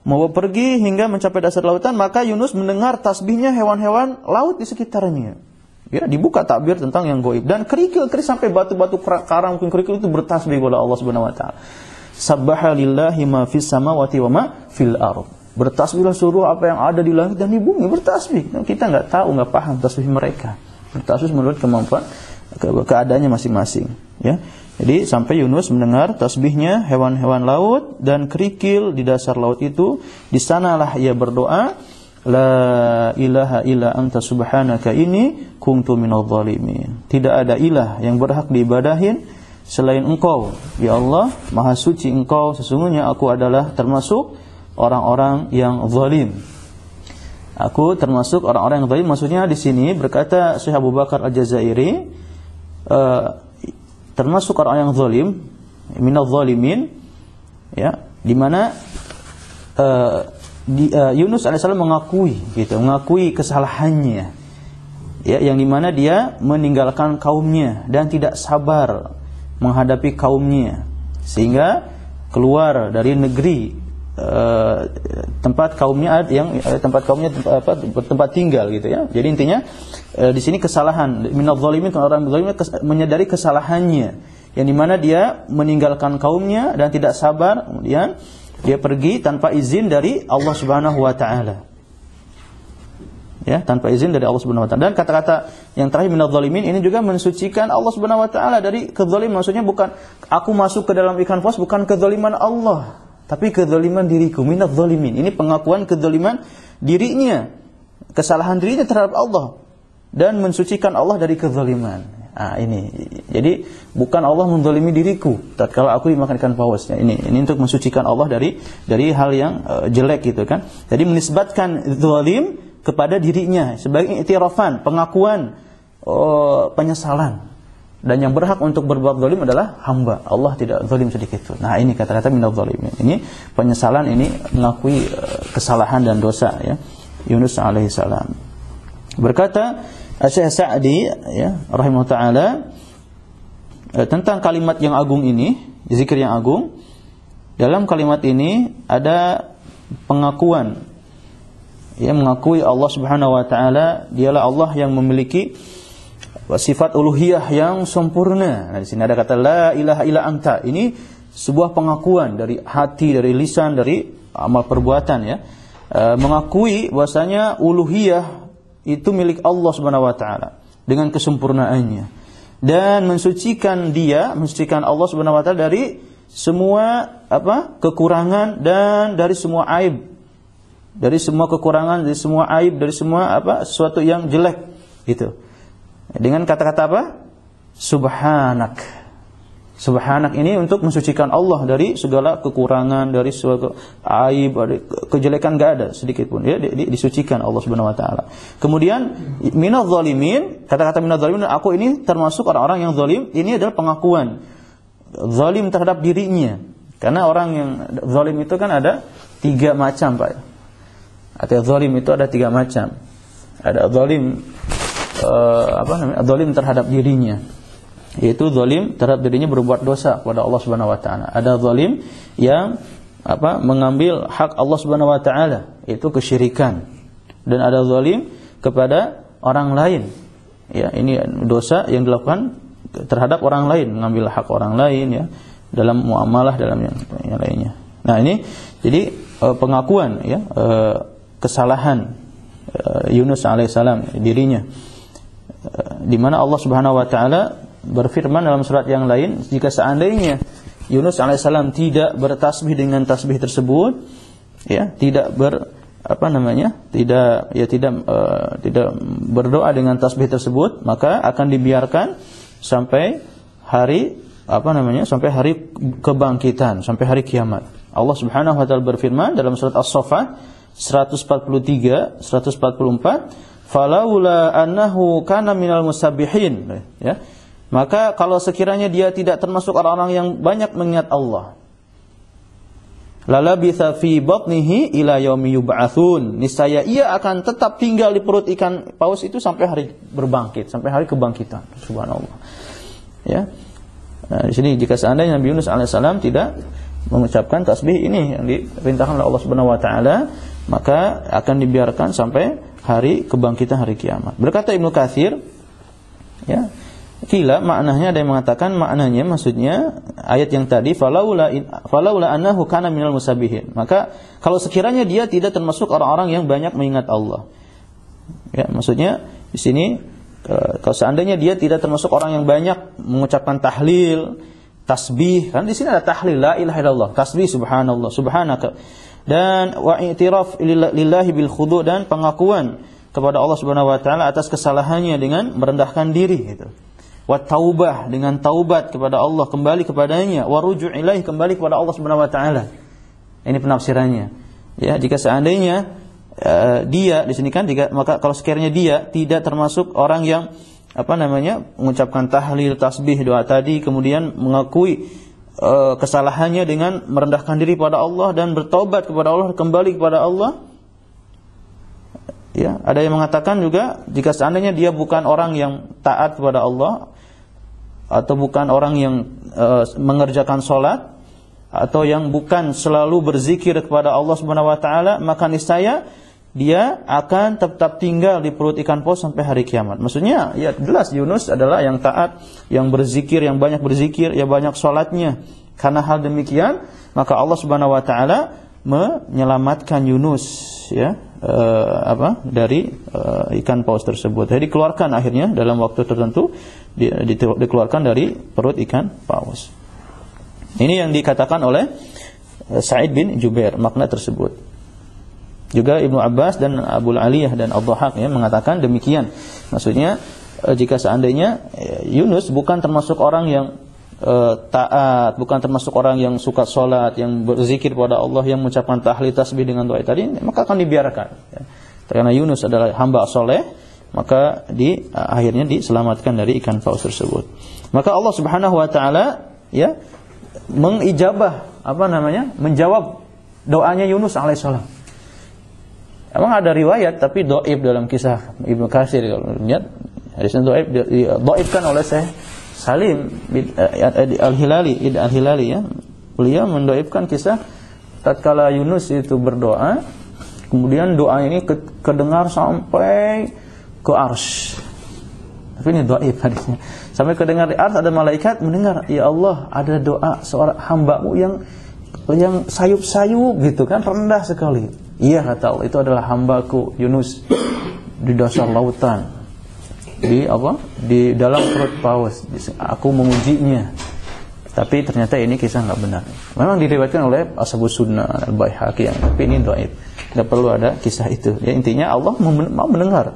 Mau pergi hingga mencapai dasar lautan, maka Yunus mendengar tasbihnya hewan-hewan laut di sekitarnya. Ya, dibuka takbir tentang yang goib dan kerikil-kerikil sampai batu-batu karang mungkin kerikil itu bertasbih kepada Allah Subhanahu wa taala. Sabbaha lillahi ma fis samawati wa ma fil ard. Bertasbihlah seluruh apa yang ada di langit dan di bumi bertasbih. Nah, kita nggak tahu, nggak paham tasbih mereka. Bertasbih menurut kemampuan ke keadaannya masing-masing, ya. Jadi sampai Yunus mendengar tasbihnya hewan-hewan laut dan kerikil di dasar laut itu, di sanalah ia berdoa La ilaha illa anta subhanaka ini kuntu minadh. Tidak ada ilah yang berhak diibadahin selain Engkau. Ya Allah, Maha suci Engkau, sesungguhnya aku adalah termasuk orang-orang yang zalim. Aku termasuk orang-orang yang zalim. Maksudnya di sini berkata Syekh Abu Bakar Al-Jazairi uh, termasuk orang yang zalim, minadh dhalimin ya, di mana uh, di, uh, Yunus alaihissalam mengakui gitu, mengakui kesalahannya. Ya, yang di mana dia meninggalkan kaumnya dan tidak sabar menghadapi kaumnya sehingga keluar dari negeri uh, tempat kaumnya yang uh, tempat kaumnya tempat, apa, tempat tinggal gitu ya. Jadi intinya uh, di sini kesalahan minadh zalimin orang zalimin menyadari kesalahannya yang di mana dia meninggalkan kaumnya dan tidak sabar kemudian dia pergi tanpa izin dari Allah Subhanahu wa taala. Ya, tanpa izin dari Allah Subhanahu wa taala. Dan kata-kata yang terakhir zalimin ini juga mensucikan Allah Subhanahu wa taala dari kezaliman. Maksudnya bukan aku masuk ke dalam ikan paus bukan kezaliman Allah, tapi kezaliman diriku, minadh zalimin. Ini pengakuan kezaliman dirinya, kesalahan dirinya terhadap Allah dan mensucikan Allah dari kezaliman. Ah ini. Jadi bukan Allah menzalimi diriku tatkala aku dimakan ikan paus. Ini ini untuk mensucikan Allah dari dari hal yang uh, jelek gitu kan. Jadi menisbatkan zalim kepada dirinya sebagai itirafan, pengakuan uh, penyesalan. Dan yang berhak untuk berbuat zalim adalah hamba. Allah tidak zalim sedikit pun. Nah, ini kata-kata minal zalim. Ini penyesalan ini mengakui uh, kesalahan dan dosa ya. Yunus alaihissalam. Berkata Syekh Sa'di ya rahimahullah taala eh, tentang kalimat yang agung ini, zikir yang agung. Dalam kalimat ini ada pengakuan ya mengakui Allah Subhanahu wa taala dialah Allah yang memiliki sifat uluhiyah yang sempurna. Nah, di sini ada kata la ilaha illa anta. Ini sebuah pengakuan dari hati, dari lisan, dari amal perbuatan ya. E, mengakui bahwasanya uluhiyah itu milik Allah Subhanahu wa taala dengan kesempurnaannya dan mensucikan dia, mensucikan Allah Subhanahu wa taala dari semua apa? kekurangan dan dari semua aib. Dari semua kekurangan, dari semua aib, dari semua apa? sesuatu yang jelek gitu. Dengan kata-kata apa? Subhanak. Subhanak ini untuk mensucikan Allah dari segala kekurangan, dari segala aib, dari kejelekan gak ada sedikit pun. Ya, disucikan Allah Subhanahu wa taala. Kemudian minadh zalimin, kata-kata minadh zalimin aku ini termasuk orang-orang yang zalim, ini adalah pengakuan zalim terhadap dirinya. Karena orang yang zalim itu kan ada tiga macam, Pak. Artinya zalim itu ada tiga macam. Ada zalim uh, apa namanya? Zalim terhadap dirinya yaitu zalim terhadap dirinya berbuat dosa kepada Allah Subhanahu wa taala. Ada zalim yang apa? mengambil hak Allah Subhanahu wa taala, itu kesyirikan. Dan ada zalim kepada orang lain. Ya, ini dosa yang dilakukan terhadap orang lain, mengambil hak orang lain ya dalam muamalah dalam yang, yang lainnya. Nah, ini jadi eh, pengakuan ya eh, kesalahan eh, Yunus alaihissalam dirinya. Di mana Allah Subhanahu wa taala berfirman dalam surat yang lain jika seandainya Yunus alaihissalam tidak bertasbih dengan tasbih tersebut ya tidak ber apa namanya tidak ya tidak uh, tidak berdoa dengan tasbih tersebut maka akan dibiarkan sampai hari apa namanya sampai hari kebangkitan sampai hari kiamat. Allah Subhanahu wa taala berfirman dalam surat As-Saffat 143 144 falaula annahu kana minal musabbihin ya Maka kalau sekiranya dia tidak termasuk orang-orang yang banyak mengingat Allah, lala bisa fi batnihi ila yaumi yub'atsun. Niscaya ia akan tetap tinggal di perut ikan paus itu sampai hari berbangkit, sampai hari kebangkitan. Subhanallah. Ya. Nah, di sini jika seandainya Nabi Yunus alaihissalam tidak mengucapkan tasbih ini yang diperintahkan oleh Allah Subhanahu wa taala, maka akan dibiarkan sampai hari kebangkitan hari kiamat. Berkata Ibnu Katsir, ya, Kila maknanya ada yang mengatakan maknanya maksudnya ayat yang tadi falaula falaula annahu kana minal musabihin. Maka kalau sekiranya dia tidak termasuk orang-orang yang banyak mengingat Allah. Ya, maksudnya di sini kalau seandainya dia tidak termasuk orang yang banyak mengucapkan tahlil, tasbih, kan di sini ada tahlil la ilaha illallah, tasbih subhanallah, subhanaka. Dan wa i'tiraf lillahi bil khudu' dan pengakuan kepada Allah Subhanahu wa taala atas kesalahannya dengan merendahkan diri gitu wa taubah dengan taubat kepada Allah kembali kepadanya wa ruju' kembali kepada Allah Subhanahu wa taala. Ini penafsirannya. Ya, jika seandainya uh, dia di sini kan jika maka kalau sekiranya dia tidak termasuk orang yang apa namanya mengucapkan tahlil, tasbih, doa tadi kemudian mengakui uh, kesalahannya dengan merendahkan diri pada Allah dan bertobat kepada Allah kembali kepada Allah. Ya, ada yang mengatakan juga jika seandainya dia bukan orang yang taat kepada Allah, atau bukan orang yang uh, mengerjakan sholat atau yang bukan selalu berzikir kepada Allah Subhanahu wa taala maka niscaya dia akan tetap tinggal di perut ikan paus sampai hari kiamat. Maksudnya ya jelas Yunus adalah yang taat, yang berzikir, yang banyak berzikir, ya banyak sholatnya. Karena hal demikian, maka Allah Subhanahu wa taala menyelamatkan Yunus ya uh, apa dari uh, ikan paus tersebut. Jadi dikeluarkan akhirnya dalam waktu tertentu di, di, dikeluarkan dari perut ikan paus. Ini yang dikatakan oleh eh, Sa'id bin Jubair makna tersebut. Juga Ibnu Abbas dan Abu Aliyah dan Abu Haq ya mengatakan demikian. Maksudnya eh, jika seandainya eh, Yunus bukan termasuk orang yang taat, bukan termasuk orang yang suka sholat, yang berzikir pada Allah, yang mengucapkan tahlil tasbih dengan doa tadi, maka akan dibiarkan. Ya. Karena Yunus adalah hamba soleh, maka di akhirnya diselamatkan dari ikan paus tersebut. Maka Allah Subhanahu wa taala ya mengijabah apa namanya? menjawab doanya Yunus alaihissalam. Emang ada riwayat tapi doib dalam kisah Ibnu Katsir kalau lihat hadisnya doib doibkan oleh saya Salim eh, al-Hilali al-Hilali ya. Beliau mendoibkan kisah tatkala Yunus itu berdoa kemudian doa ini kedengar sampai ke ars. Tapi ini doa hadisnya. Sampai kedengar di ars ada malaikat mendengar, "Ya Allah, ada doa seorang hambamu yang yang sayup-sayup gitu kan rendah sekali." Iya kata Allah, itu adalah hambaku Yunus di dasar lautan. Di apa? Di dalam perut paus. Aku mengujinya. Tapi ternyata ini kisah nggak benar. Memang diriwayatkan oleh Ashabus Sunnah Al-Baihaqi yang tapi ini doa Tidak perlu ada kisah itu. Ya intinya Allah mau mendengar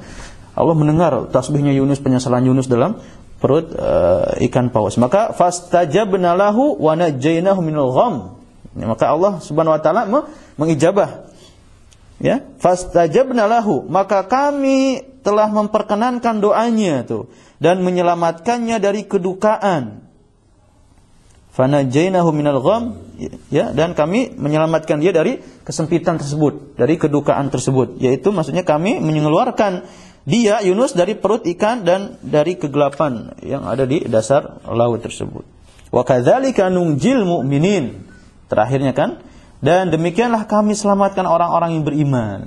Allah mendengar tasbihnya Yunus, penyesalan Yunus dalam perut uh, ikan paus. Maka fastajabna lahu wa najainahu minal gham. Maka Allah Subhanahu wa taala mengijabah. Ya, fastajabna lahu, maka kami telah memperkenankan doanya tuh dan menyelamatkannya dari kedukaan. Fanajainahu minal gham ya dan kami menyelamatkan dia dari kesempitan tersebut, dari kedukaan tersebut, yaitu maksudnya kami mengeluarkan dia Yunus dari perut ikan dan dari kegelapan yang ada di dasar laut tersebut. Wa kadzalika nunjil mu'minin. Terakhirnya kan dan demikianlah kami selamatkan orang-orang yang beriman.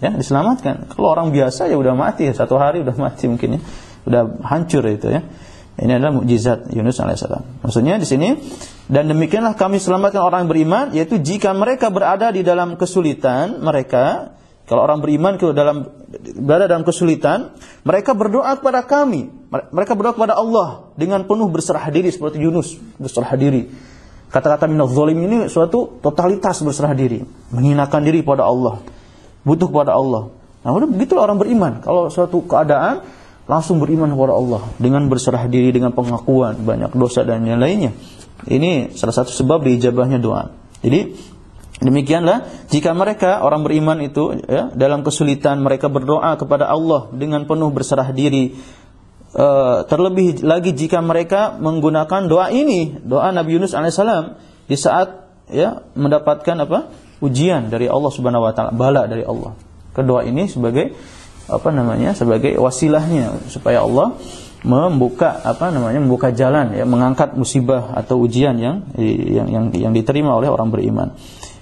Ya, diselamatkan. Kalau orang biasa ya udah mati, satu hari udah mati mungkin ya. Udah hancur itu ya. Ini adalah mukjizat Yunus alaihissalam. Maksudnya di sini dan demikianlah kami selamatkan orang yang beriman yaitu jika mereka berada di dalam kesulitan mereka kalau orang beriman ke dalam berada dalam kesulitan, mereka berdoa kepada kami. Mereka berdoa kepada Allah dengan penuh berserah diri seperti Yunus berserah diri. Kata-kata minal zalim ini suatu totalitas berserah diri, menghinakan diri pada Allah, butuh kepada Allah. Nah, udah begitulah orang beriman. Kalau suatu keadaan langsung beriman kepada Allah dengan berserah diri dengan pengakuan banyak dosa dan yang lainnya. Ini salah satu sebab diijabahnya doa. Jadi Demikianlah jika mereka orang beriman itu ya, dalam kesulitan mereka berdoa kepada Allah dengan penuh berserah diri uh, terlebih lagi jika mereka menggunakan doa ini, doa Nabi Yunus alaihissalam di saat ya mendapatkan apa? ujian dari Allah Subhanahu wa taala, bala dari Allah. Kedua ini sebagai apa namanya? sebagai wasilahnya supaya Allah membuka apa namanya membuka jalan ya mengangkat musibah atau ujian yang yang yang, yang diterima oleh orang beriman.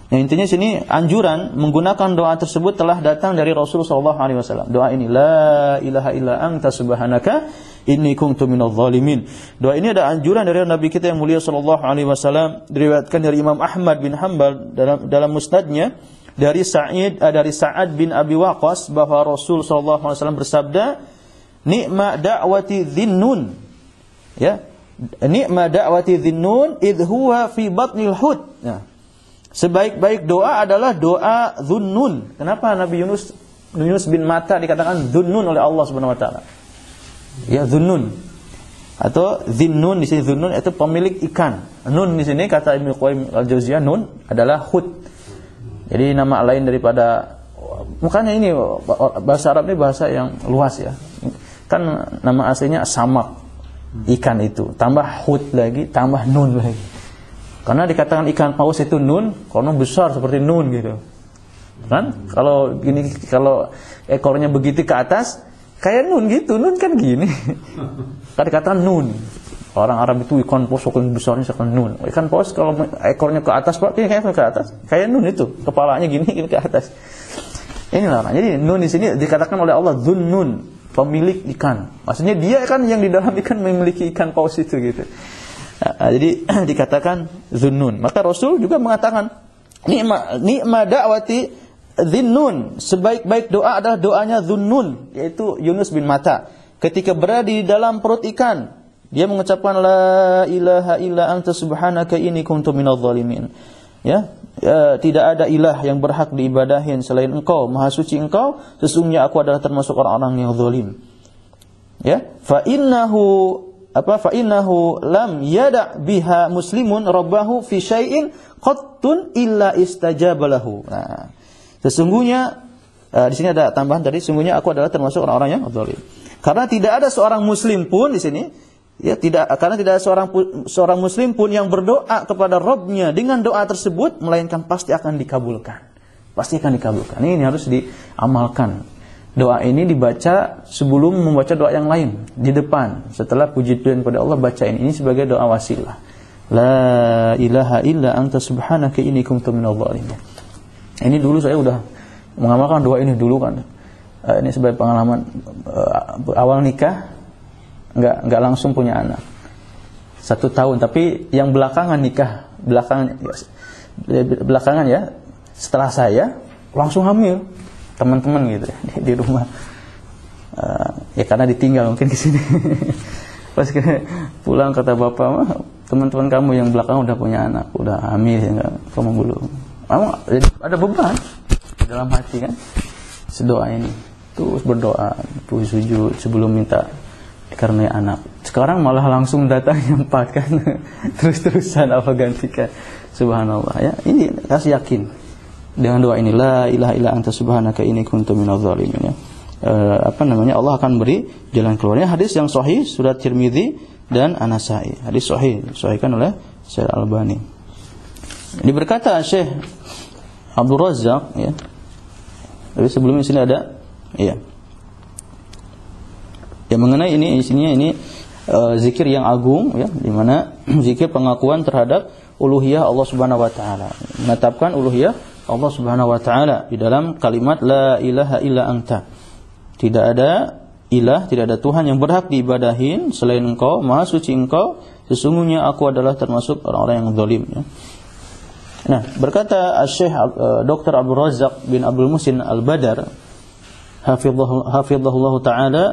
Yang intinya sini anjuran menggunakan doa tersebut telah datang dari Rasulullah SAW. Doa ini la ilaha illa anta subhanaka inni kuntu minadh zalimin. Doa ini ada anjuran dari Nabi kita yang mulia sallallahu alaihi wasallam diriwayatkan dari Imam Ahmad bin Hanbal dalam dalam musnadnya dari Sa'id uh, dari Sa'ad bin Abi Waqqas bahwa Rasul sallallahu alaihi wasallam bersabda Ni'ma da'wati dhinnun. Ya. Ni'ma da'wati dhinnun idh huwa fi batnil hud. Ya. Sebaik-baik doa adalah doa dhunnun. Kenapa Nabi Yunus Yunus bin Mata dikatakan dhunnun oleh Allah Subhanahu wa taala? Ya dhunnun. Atau dhinnun di sini dhunnun itu pemilik ikan. Nun di sini kata Ibnu Qayyim al-Jauziyah nun adalah hud. Jadi nama lain daripada makanya ini bahasa Arab ini bahasa yang luas ya kan nama aslinya samak ikan itu tambah hud lagi tambah nun lagi karena dikatakan ikan paus itu nun karena besar seperti nun gitu. Kan? Kalau gini kalau ekornya begitu ke atas kayak nun gitu. Nun kan gini. Kan dikatakan nun. Orang Arab itu ikan paus yang besarnya seperti nun. Ikan paus kalau ekornya ke atas pak kayak ke atas. Kayak nun itu. Kepalanya gini, gini ke atas. Inilah jadi nun di sini dikatakan oleh Allah nun pemilik ikan. Maksudnya dia kan yang di dalam ikan memiliki ikan paus itu gitu. Nah, jadi dikatakan zunnun. Maka Rasul juga mengatakan nikma nikma da'wati zinnun. Sebaik-baik doa adalah doanya zunnun yaitu Yunus bin Mata. Ketika berada di dalam perut ikan, dia mengucapkan la ilaha illa anta subhanaka inni kuntu minadh dhalimin. Ya, ya, tidak ada ilah yang berhak diibadahin selain engkau maha suci engkau sesungguhnya aku adalah termasuk orang-orang yang zalim ya fa innahu apa fa innahu lam yada biha muslimun rabbahu fi syai'in qattun illa istajabalahu nah sesungguhnya uh, di sini ada tambahan tadi sesungguhnya aku adalah termasuk orang-orang yang zalim karena tidak ada seorang muslim pun di sini Ya tidak karena tidak ada seorang seorang muslim pun yang berdoa kepada Robnya dengan doa tersebut melainkan pasti akan dikabulkan. Pasti akan dikabulkan. Ini harus diamalkan. Doa ini dibaca sebelum membaca doa yang lain di depan. Setelah puji Tuhan pada Allah baca ini. Ini sebagai doa wasilah. La ilaha illa anta subhanaka inni kuntu minadh dhalimin. Ini dulu saya udah mengamalkan doa ini dulu kan. Uh, ini sebagai pengalaman uh, awal nikah nggak nggak langsung punya anak satu tahun tapi yang belakangan nikah belakangan ya, belakangan ya setelah saya langsung hamil teman-teman gitu ya, di, di rumah uh, ya karena ditinggal mungkin di sini pas ke, pulang kata bapak mah teman-teman kamu yang belakang udah punya anak udah hamil ya enggak kamu belum kamu ada beban dalam hati kan sedoa ini terus berdoa terus sujud sebelum minta karena anak. Sekarang malah langsung datang empat kan. Terus-terusan apa gantikan. Subhanallah ya. Ini kasih yakin dengan doa ini la ilaha illa anta subhanaka inni kuntu minadh dhalimin. Ya. E, apa namanya? Allah akan beri jalan keluarnya. Hadis yang sahih surat Tirmizi dan Anasai hadis sahih disahihkan oleh Syekh Albani ini berkata Syekh Abdul Razak ya. Tapi sebelumnya sini ada Ya. Mengenai ini isinya ini uh, zikir yang agung ya di mana zikir pengakuan terhadap uluhiyah Allah Subhanahu wa taala. Menetapkan uluhiyah Allah Subhanahu wa taala di dalam kalimat la ilaha illa anta. Tidak ada ilah, tidak ada Tuhan yang berhak diibadahin selain Engkau, Maha suci Engkau. Sesungguhnya aku adalah termasuk orang-orang yang zalim ya. Nah, berkata Syekh uh, Dr. Abdul Razak bin Abdul Musin Al-Badar hafizahullah taala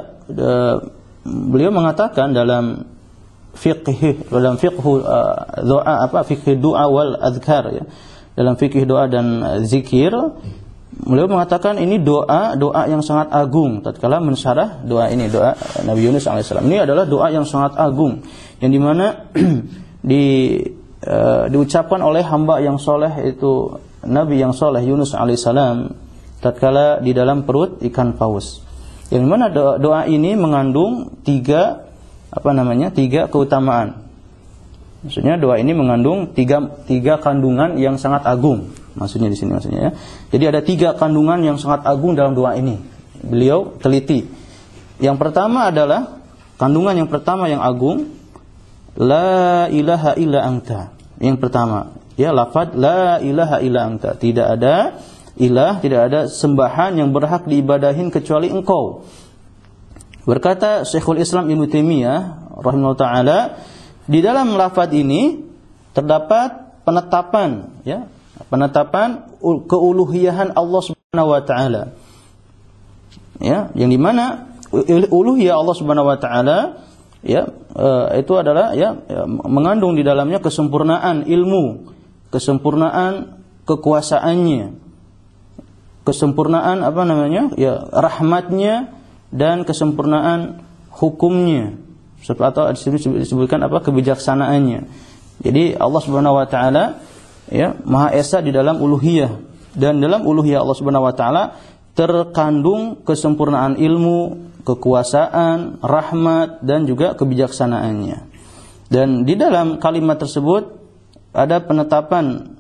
beliau mengatakan dalam fiqh dalam fiqh uh, doa apa fiqh doa wal azkar ya dalam fikih doa dan zikir beliau mengatakan ini doa doa yang sangat agung tatkala mensyarah doa ini doa Nabi Yunus alaihissalam ini adalah doa yang sangat agung yang di mana di uh, diucapkan oleh hamba yang soleh itu Nabi yang soleh Yunus alaihissalam tatkala di dalam perut ikan paus Yang mana doa, doa ini mengandung tiga apa namanya? tiga keutamaan. Maksudnya doa ini mengandung tiga, tiga kandungan yang sangat agung. Maksudnya di sini maksudnya ya. Jadi ada tiga kandungan yang sangat agung dalam doa ini. Beliau teliti. Yang pertama adalah kandungan yang pertama yang agung la ilaha illa anta. Yang pertama, ya lafaz la ilaha illa anta. Tidak ada ilah, tidak ada sembahan yang berhak diibadahin kecuali engkau. Berkata Syekhul Islam Ibnu Taimiyah rahimahullah taala, di dalam lafaz ini terdapat penetapan ya, penetapan keuluhiyahan Allah Subhanahu wa taala. Ya, yang di mana uluhiyah Allah Subhanahu wa taala ya uh, itu adalah ya, ya mengandung di dalamnya kesempurnaan ilmu, kesempurnaan kekuasaannya, kesempurnaan apa namanya ya rahmatnya dan kesempurnaan hukumnya atau disebutkan apa? Kebijaksanaannya. Jadi Allah Subhanahu wa taala ya maha esa di dalam uluhiyah. Dan dalam uluhiyah Allah Subhanahu wa taala terkandung kesempurnaan ilmu kekuasaan rahmat dan juga kebijaksanaannya. Dan di dalam kalimat tersebut ada penetapan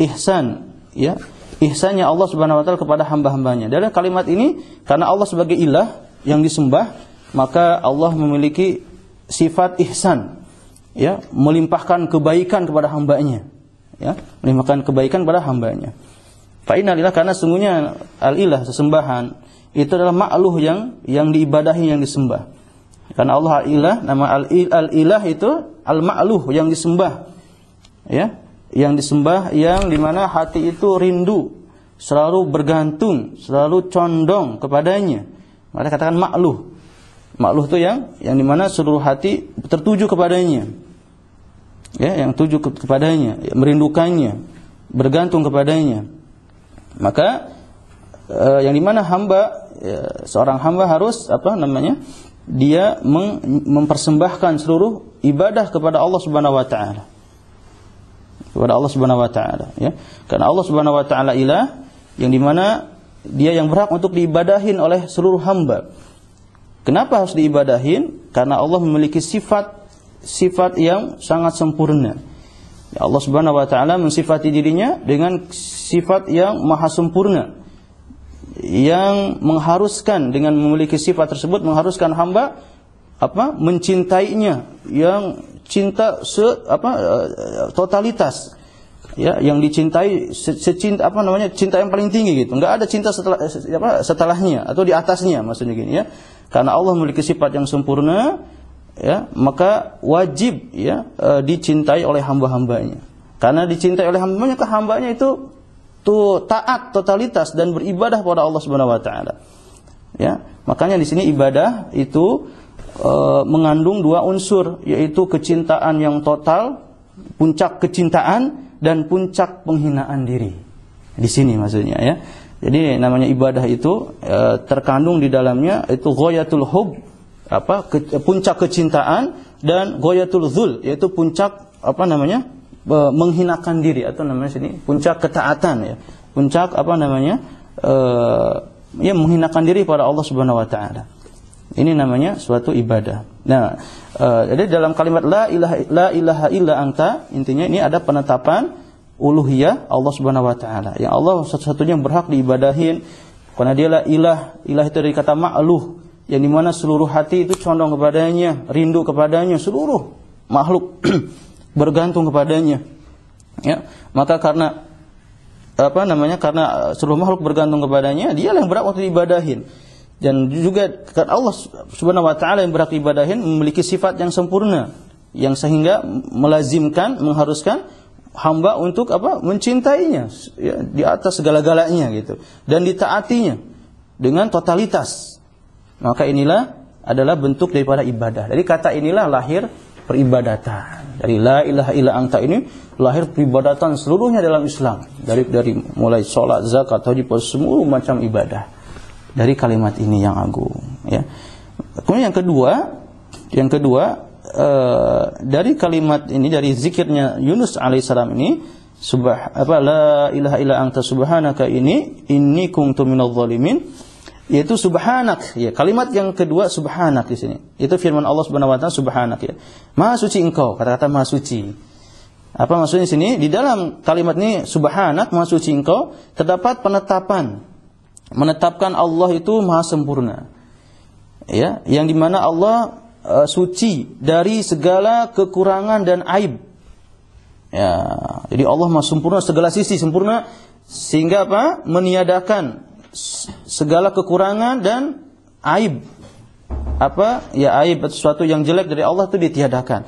ihsan ya ihsannya Allah Subhanahu wa taala kepada hamba-hambanya. Dalam kalimat ini karena Allah sebagai ilah yang disembah, maka Allah memiliki sifat ihsan. Ya, melimpahkan kebaikan kepada hambanya. Ya, melimpahkan kebaikan kepada hambanya. Fa innalillah karena sungguhnya al-ilah sesembahan itu adalah makhluk yang yang diibadahi yang disembah. Karena Allah al-ilah, nama al-ilah itu al-ma'luh yang disembah. Ya, yang disembah yang di mana hati itu rindu selalu bergantung selalu condong kepadanya maka katakan makluh makluh itu yang yang di mana seluruh hati tertuju kepadanya ya yang tuju ke, kepadanya ya, merindukannya bergantung kepadanya maka e, yang di mana hamba ya, seorang hamba harus apa namanya dia mem mempersembahkan seluruh ibadah kepada Allah Subhanahu wa taala kepada Allah Subhanahu wa taala ya. Karena Allah Subhanahu wa taala ilah yang di mana dia yang berhak untuk diibadahin oleh seluruh hamba. Kenapa harus diibadahin? Karena Allah memiliki sifat sifat yang sangat sempurna. Ya Allah Subhanahu wa taala mensifati dirinya dengan sifat yang maha sempurna. Yang mengharuskan dengan memiliki sifat tersebut mengharuskan hamba apa? mencintainya yang cinta se apa eh, totalitas ya yang dicintai secinta apa namanya cinta yang paling tinggi gitu nggak ada cinta setelah apa setelahnya atau di atasnya maksudnya gini ya karena Allah memiliki sifat yang sempurna ya maka wajib ya e, dicintai oleh hamba-hambanya karena dicintai oleh hambanya ke hambanya itu tuh taat totalitas dan beribadah kepada Allah Subhanahu wa taala ya makanya di sini ibadah itu e, mengandung dua unsur yaitu kecintaan yang total, puncak kecintaan dan puncak penghinaan diri. Di sini maksudnya ya. Jadi namanya ibadah itu e, terkandung di dalamnya itu ghayatul hub apa ke, puncak kecintaan dan ghayatul zul yaitu puncak apa namanya e, menghinakan diri atau namanya sini puncak ketaatan ya. Puncak apa namanya? E, ya menghinakan diri pada Allah Subhanahu wa taala. Ini namanya suatu ibadah. Nah, uh, jadi dalam kalimat la ilaha la ilaha illa anta intinya ini ada penetapan uluhiyah Allah Subhanahu wa taala. Yang Allah satu-satunya yang berhak diibadahin karena dialah ilah. Ilah itu dari kata ma'luh yang di mana seluruh hati itu condong kepadanya, rindu kepadanya, seluruh makhluk bergantung kepadanya. Ya, maka karena apa namanya? Karena seluruh makhluk bergantung kepadanya, dia yang berhak untuk diibadahin dan juga karena Allah Subhanahu wa taala yang berhak ibadahin memiliki sifat yang sempurna yang sehingga melazimkan mengharuskan hamba untuk apa? Mencintainya ya, di atas segala-galanya gitu. Dan ditaatinya dengan totalitas. Maka inilah adalah bentuk daripada ibadah. Dari kata inilah lahir peribadatan. Dari la ilaha illa anta ini lahir peribadatan seluruhnya dalam Islam. Dari dari mulai sholat zakat haji semua macam ibadah. Dari kalimat ini yang agung ya. Kemudian yang kedua, yang kedua e, dari kalimat ini dari zikirnya Yunus alaihissalam ini subah apa la ilaha illa anta subhanaka ini inni kuntu minadh zalimin yaitu subhanak ya kalimat yang kedua subhanak di sini. Itu firman Allah Subhanahu wa taala subhanak ya. Maha suci engkau kata-kata maha suci. Apa maksudnya di sini? Di dalam kalimat ini subhanak maha suci engkau terdapat penetapan. Menetapkan Allah itu maha sempurna. Ya yang di mana Allah uh, suci dari segala kekurangan dan aib. Ya jadi Allah maha sempurna segala sisi sempurna sehingga apa? Meniadakan segala kekurangan dan aib. Apa? Ya aib sesuatu yang jelek dari Allah itu ditiadakan.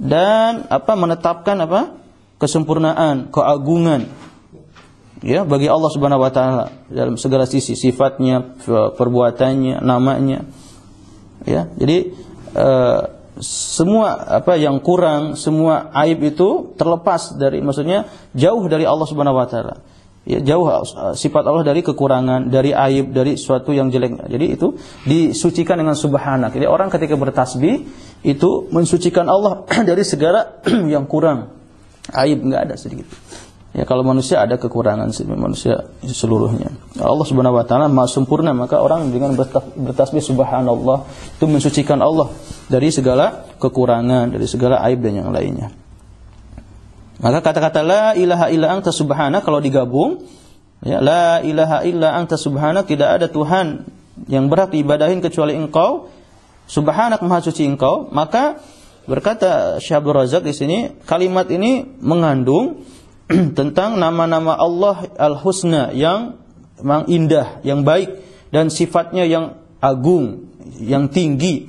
Dan apa? Menetapkan apa? Kesempurnaan keagungan. Ya bagi Allah Subhanahu wa taala dalam segala sisi sifatnya perbuatannya namanya. Ya jadi uh, semua apa yang kurang semua aib itu terlepas dari maksudnya jauh dari Allah Subhanahu wa taala ya jauh uh, sifat Allah dari kekurangan, dari aib, dari sesuatu yang jelek. Jadi itu disucikan dengan subhanak. Jadi orang ketika bertasbih itu mensucikan Allah dari segala yang kurang. Aib enggak ada sedikit. Ya kalau manusia ada kekurangan manusia seluruhnya. Allah Subhanahu wa taala Maha sempurna, maka orang dengan bertasbih subhanallah itu mensucikan Allah dari segala kekurangan, dari segala aib dan yang lainnya. Maka kata-kata la ilaha illa anta subhana kalau digabung ya la ilaha illa anta subhana tidak ada Tuhan yang berhak diibadahin kecuali Engkau subhanak maha suci Engkau maka berkata Syekh Abdul Razak di sini kalimat ini mengandung tentang nama-nama Allah al-husna yang indah, yang baik dan sifatnya yang agung, yang tinggi.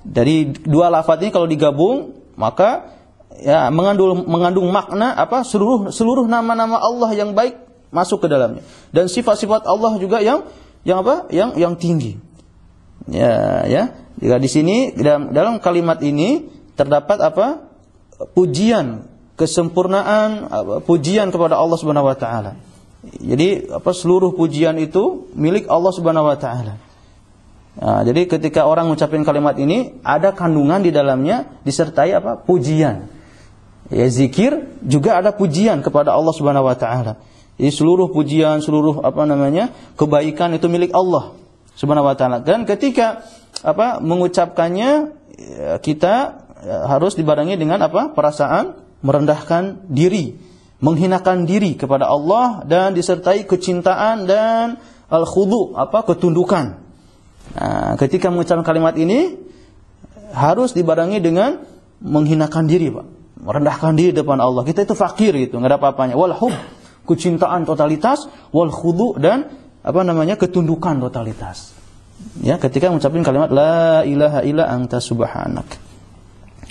Dari dua lafaz ini kalau digabung maka ya mengandung mengandung makna apa? Seluruh seluruh nama-nama Allah yang baik masuk ke dalamnya. Dan sifat-sifat Allah juga yang yang apa? Yang yang tinggi. Ya ya. Jika di sini dalam dalam kalimat ini terdapat apa? Pujian kesempurnaan pujian kepada Allah Subhanahu wa taala jadi apa seluruh pujian itu milik Allah Subhanahu wa taala Nah, jadi ketika orang mengucapkan kalimat ini ada kandungan di dalamnya disertai apa? pujian. Ya zikir juga ada pujian kepada Allah Subhanahu wa taala. Jadi seluruh pujian, seluruh apa namanya? kebaikan itu milik Allah Subhanahu wa taala. Dan ketika apa mengucapkannya ya, kita ya, harus dibarengi dengan apa? perasaan merendahkan diri, menghinakan diri kepada Allah dan disertai kecintaan dan al khudu apa ketundukan. Nah, ketika mengucapkan kalimat ini harus dibarengi dengan menghinakan diri, Pak merendahkan diri depan Allah. Kita itu fakir gitu, nggak ada apa-apanya. Wal hub, kecintaan totalitas, wal khudu dan apa namanya ketundukan totalitas. Ya, ketika mengucapkan kalimat la ilaha illa anta subhanak.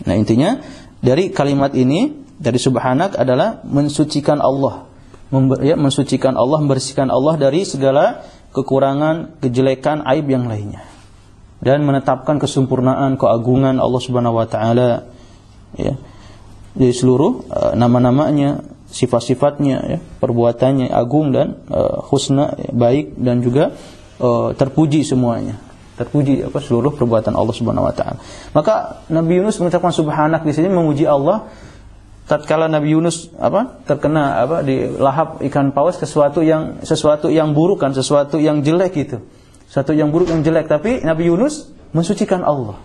Nah, intinya dari kalimat ini dari subhanak adalah mensucikan Allah. Member, ya, mensucikan Allah, membersihkan Allah dari segala kekurangan, kejelekan, aib yang lainnya. Dan menetapkan kesempurnaan, keagungan Allah Subhanahu wa taala. Ya di seluruh uh, nama-namanya, sifat-sifatnya, ya, perbuatannya agung dan uh, husna, ya, baik dan juga uh, terpuji semuanya. Terpuji apa seluruh perbuatan Allah Subhanahu wa taala. Maka Nabi Yunus mengucapkan subhanak di sini memuji Allah tatkala Nabi Yunus apa terkena apa di lahap ikan paus sesuatu yang sesuatu yang buruk kan sesuatu yang jelek itu. Sesuatu yang buruk yang jelek tapi Nabi Yunus mensucikan Allah.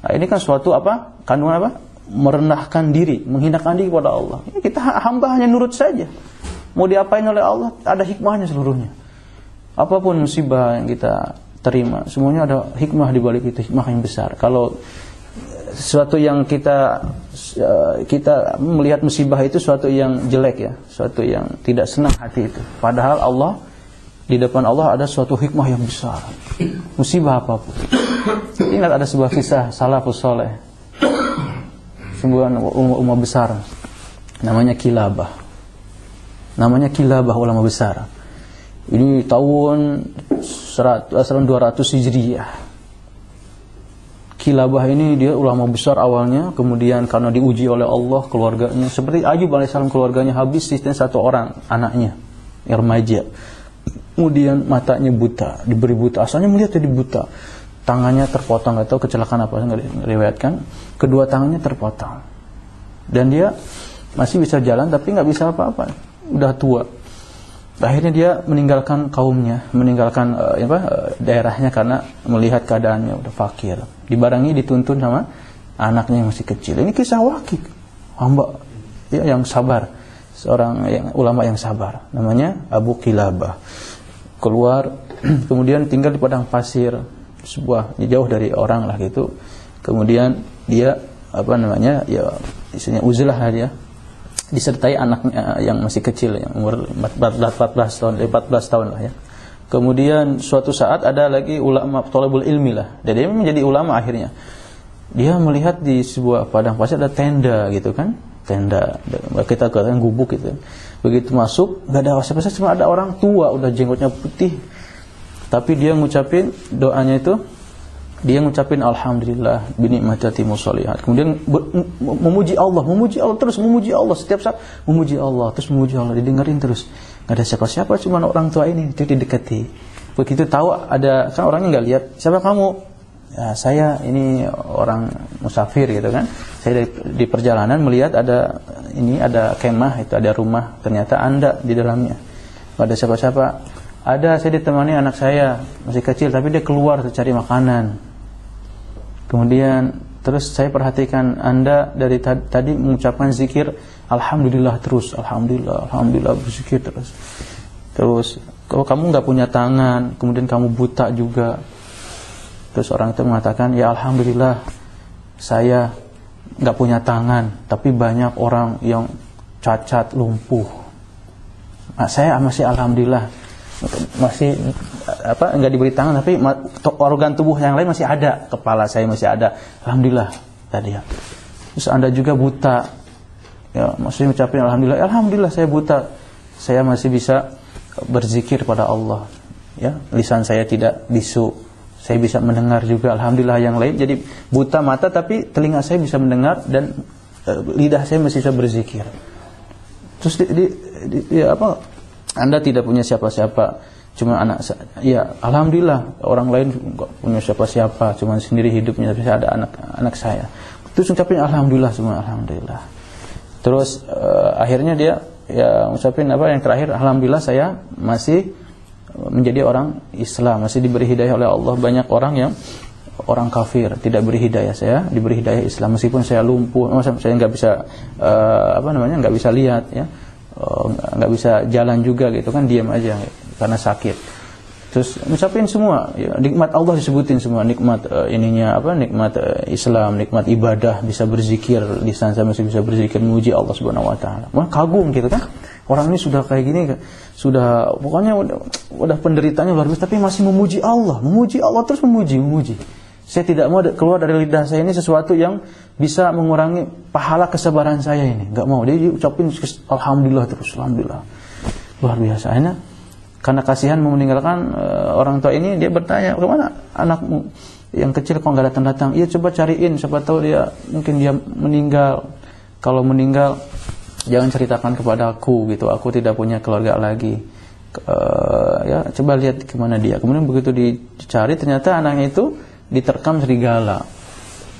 Nah, ini kan suatu apa? Kandungan apa? merendahkan diri, menghinakan diri kepada Allah. Ya, kita hamba hanya nurut saja. Mau diapain oleh Allah, ada hikmahnya seluruhnya. Apa pun musibah yang kita terima, semuanya ada hikmah di balik itu, hikmah yang besar. Kalau sesuatu yang kita kita melihat musibah itu sesuatu yang jelek ya, sesuatu yang tidak senang hati itu. Padahal Allah di depan Allah ada suatu hikmah yang besar. Musibah apa pun. Ingat ada sebuah kisah salafus soleh sungguhan ulama besar namanya Kilabah namanya Kilabah ulama besar ini tahun 100, 200 Hijriah. Kilabah ini dia ulama besar awalnya kemudian karena diuji oleh Allah keluarganya. Seperti Ayub alaihissalam keluarganya habis sistem satu orang anaknya remaja. Kemudian matanya buta diberi buta. Asalnya melihat jadi buta. Tangannya terpotong atau kecelakaan apa nggak diriwayatkan. Kedua tangannya terpotong. Dan dia masih bisa jalan tapi nggak bisa apa-apa. Udah tua akhirnya dia meninggalkan kaumnya, meninggalkan uh, apa, uh, daerahnya karena melihat keadaannya udah fakir. Dibarengi dituntun sama anaknya yang masih kecil. Ini kisah wakil hamba ya, yang sabar, seorang yang ulama yang sabar, namanya Abu Kilabah. Keluar kemudian tinggal di padang pasir sebuah jauh dari orang lah gitu. Kemudian dia apa namanya ya isinya uzlah dia disertai anaknya yang masih kecil yang umur 14 tahun 14 tahun lah ya. Kemudian suatu saat ada lagi ulama tolabul ilmi lah. Dan dia menjadi ulama akhirnya. Dia melihat di sebuah padang pasir ada tenda gitu kan. Tenda kita katakan gubuk gitu. Begitu masuk nggak ada siapa-siapa cuma ada orang tua udah jenggotnya putih. Tapi dia ngucapin doanya itu dia ngucapin alhamdulillah binikmati musolihat. Kemudian memuji Allah, memuji Allah terus memuji Allah setiap saat memuji Allah terus memuji Allah didengarin terus. Gak ada siapa-siapa cuma orang tua ini itu didekati. Begitu tahu ada kan orangnya nggak lihat siapa kamu? Ya, saya ini orang musafir gitu kan. Saya di, di perjalanan melihat ada ini ada kemah itu ada rumah ternyata anda di dalamnya. Gak ada siapa-siapa. Ada saya ditemani anak saya masih kecil tapi dia keluar cari makanan Kemudian terus saya perhatikan Anda dari tadi mengucapkan zikir alhamdulillah terus, alhamdulillah, alhamdulillah berzikir terus. Terus kalau kamu nggak punya tangan, kemudian kamu buta juga. Terus orang itu mengatakan, "Ya alhamdulillah, saya nggak punya tangan, tapi banyak orang yang cacat, lumpuh." Nah, saya masih alhamdulillah masih apa enggak diberi tangan tapi organ tubuh yang lain masih ada. Kepala saya masih ada. Alhamdulillah tadi ya. Terus anda juga buta. Ya masih mengucapkan alhamdulillah. Alhamdulillah saya buta. Saya masih bisa berzikir pada Allah. Ya lisan saya tidak bisu. Saya bisa mendengar juga alhamdulillah yang lain. Jadi buta mata tapi telinga saya bisa mendengar dan e, lidah saya masih bisa berzikir. Terus di, di, di ya apa anda tidak punya siapa-siapa cuma anak ya alhamdulillah orang lain enggak punya siapa-siapa cuma sendiri hidupnya tapi ada anak anak saya. Terus ucapin alhamdulillah semua alhamdulillah. Terus uh, akhirnya dia ya ucapin apa yang terakhir alhamdulillah saya masih menjadi orang Islam masih diberi hidayah oleh Allah. Banyak orang yang orang kafir tidak beri hidayah saya diberi hidayah Islam. Meskipun saya lumpuh saya nggak bisa uh, apa namanya nggak bisa lihat ya oh, nggak bisa jalan juga gitu kan diam aja karena sakit. Terus ngucapin semua, ya, nikmat Allah disebutin semua, nikmat uh, ininya apa, nikmat uh, Islam, nikmat ibadah, bisa berzikir, lisan saya masih bisa berzikir, memuji Allah Subhanahu Wa Taala. Wah kagum gitu kan? Orang ini sudah kayak gini, sudah pokoknya udah, udah penderitanya luar biasa, tapi masih memuji Allah, memuji Allah terus memuji, memuji. Saya tidak mau keluar dari lidah saya ini sesuatu yang bisa mengurangi pahala kesabaran saya ini. Gak mau. Dia ucapin alhamdulillah terus, alhamdulillah. Luar biasa. Enak karena kasihan mau meninggalkan uh, orang tua ini dia bertanya ke mana anakmu yang kecil kok nggak datang datang iya coba cariin siapa tahu dia mungkin dia meninggal kalau meninggal jangan ceritakan kepada aku gitu aku tidak punya keluarga lagi uh, ya coba lihat ke mana dia kemudian begitu dicari ternyata anaknya itu diterkam serigala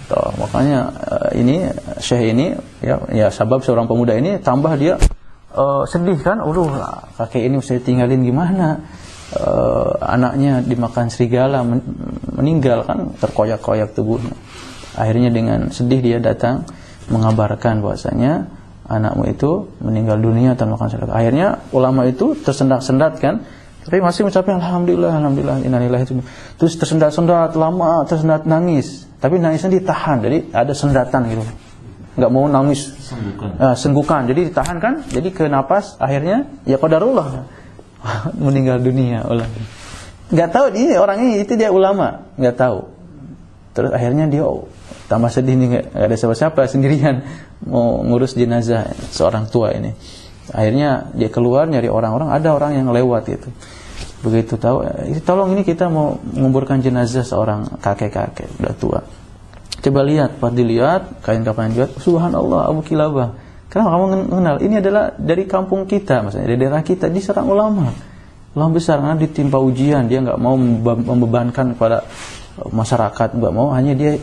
Tuh, makanya uh, ini syekh ini ya ya sabab seorang pemuda ini tambah dia uh, sedih kan, aduh kakek ini saya tinggalin gimana? Uh, anaknya dimakan serigala men meninggal kan terkoyak-koyak tubuhnya. Akhirnya dengan sedih dia datang mengabarkan bahwasanya anakmu itu meninggal dunia tanpa makan serigala. Akhirnya ulama itu tersendat-sendat kan, tapi masih mengucapkan alhamdulillah, alhamdulillah, innalillahi Terus tersendat-sendat lama, tersendat nangis. Tapi nangisnya ditahan, jadi ada sendatan gitu. Nggak mau nangis. Senggukan. Uh, senggukan. Jadi ditahan kan jadi ke napas akhirnya ya qadarullah. Meninggal dunia ulang nggak tahu dia orang ini itu dia ulama. Nggak tahu. Terus akhirnya dia oh, tambah sedih nih nggak ada siapa-siapa sendirian. Mau ngurus jenazah seorang tua ini akhirnya dia keluar nyari orang-orang ada orang yang lewat itu begitu tahu eh, tolong ini kita mau menguburkan jenazah seorang kakek-kakek udah tua Coba lihat, pas dilihat kain kapan juga, subhanallah Abu Kilabah. Kenapa kamu mengenal? Ini adalah dari kampung kita, maksudnya dari daerah kita diserang ulama. Ulama besar karena ditimpa ujian, dia nggak mau membebankan kepada masyarakat, nggak mau, hanya dia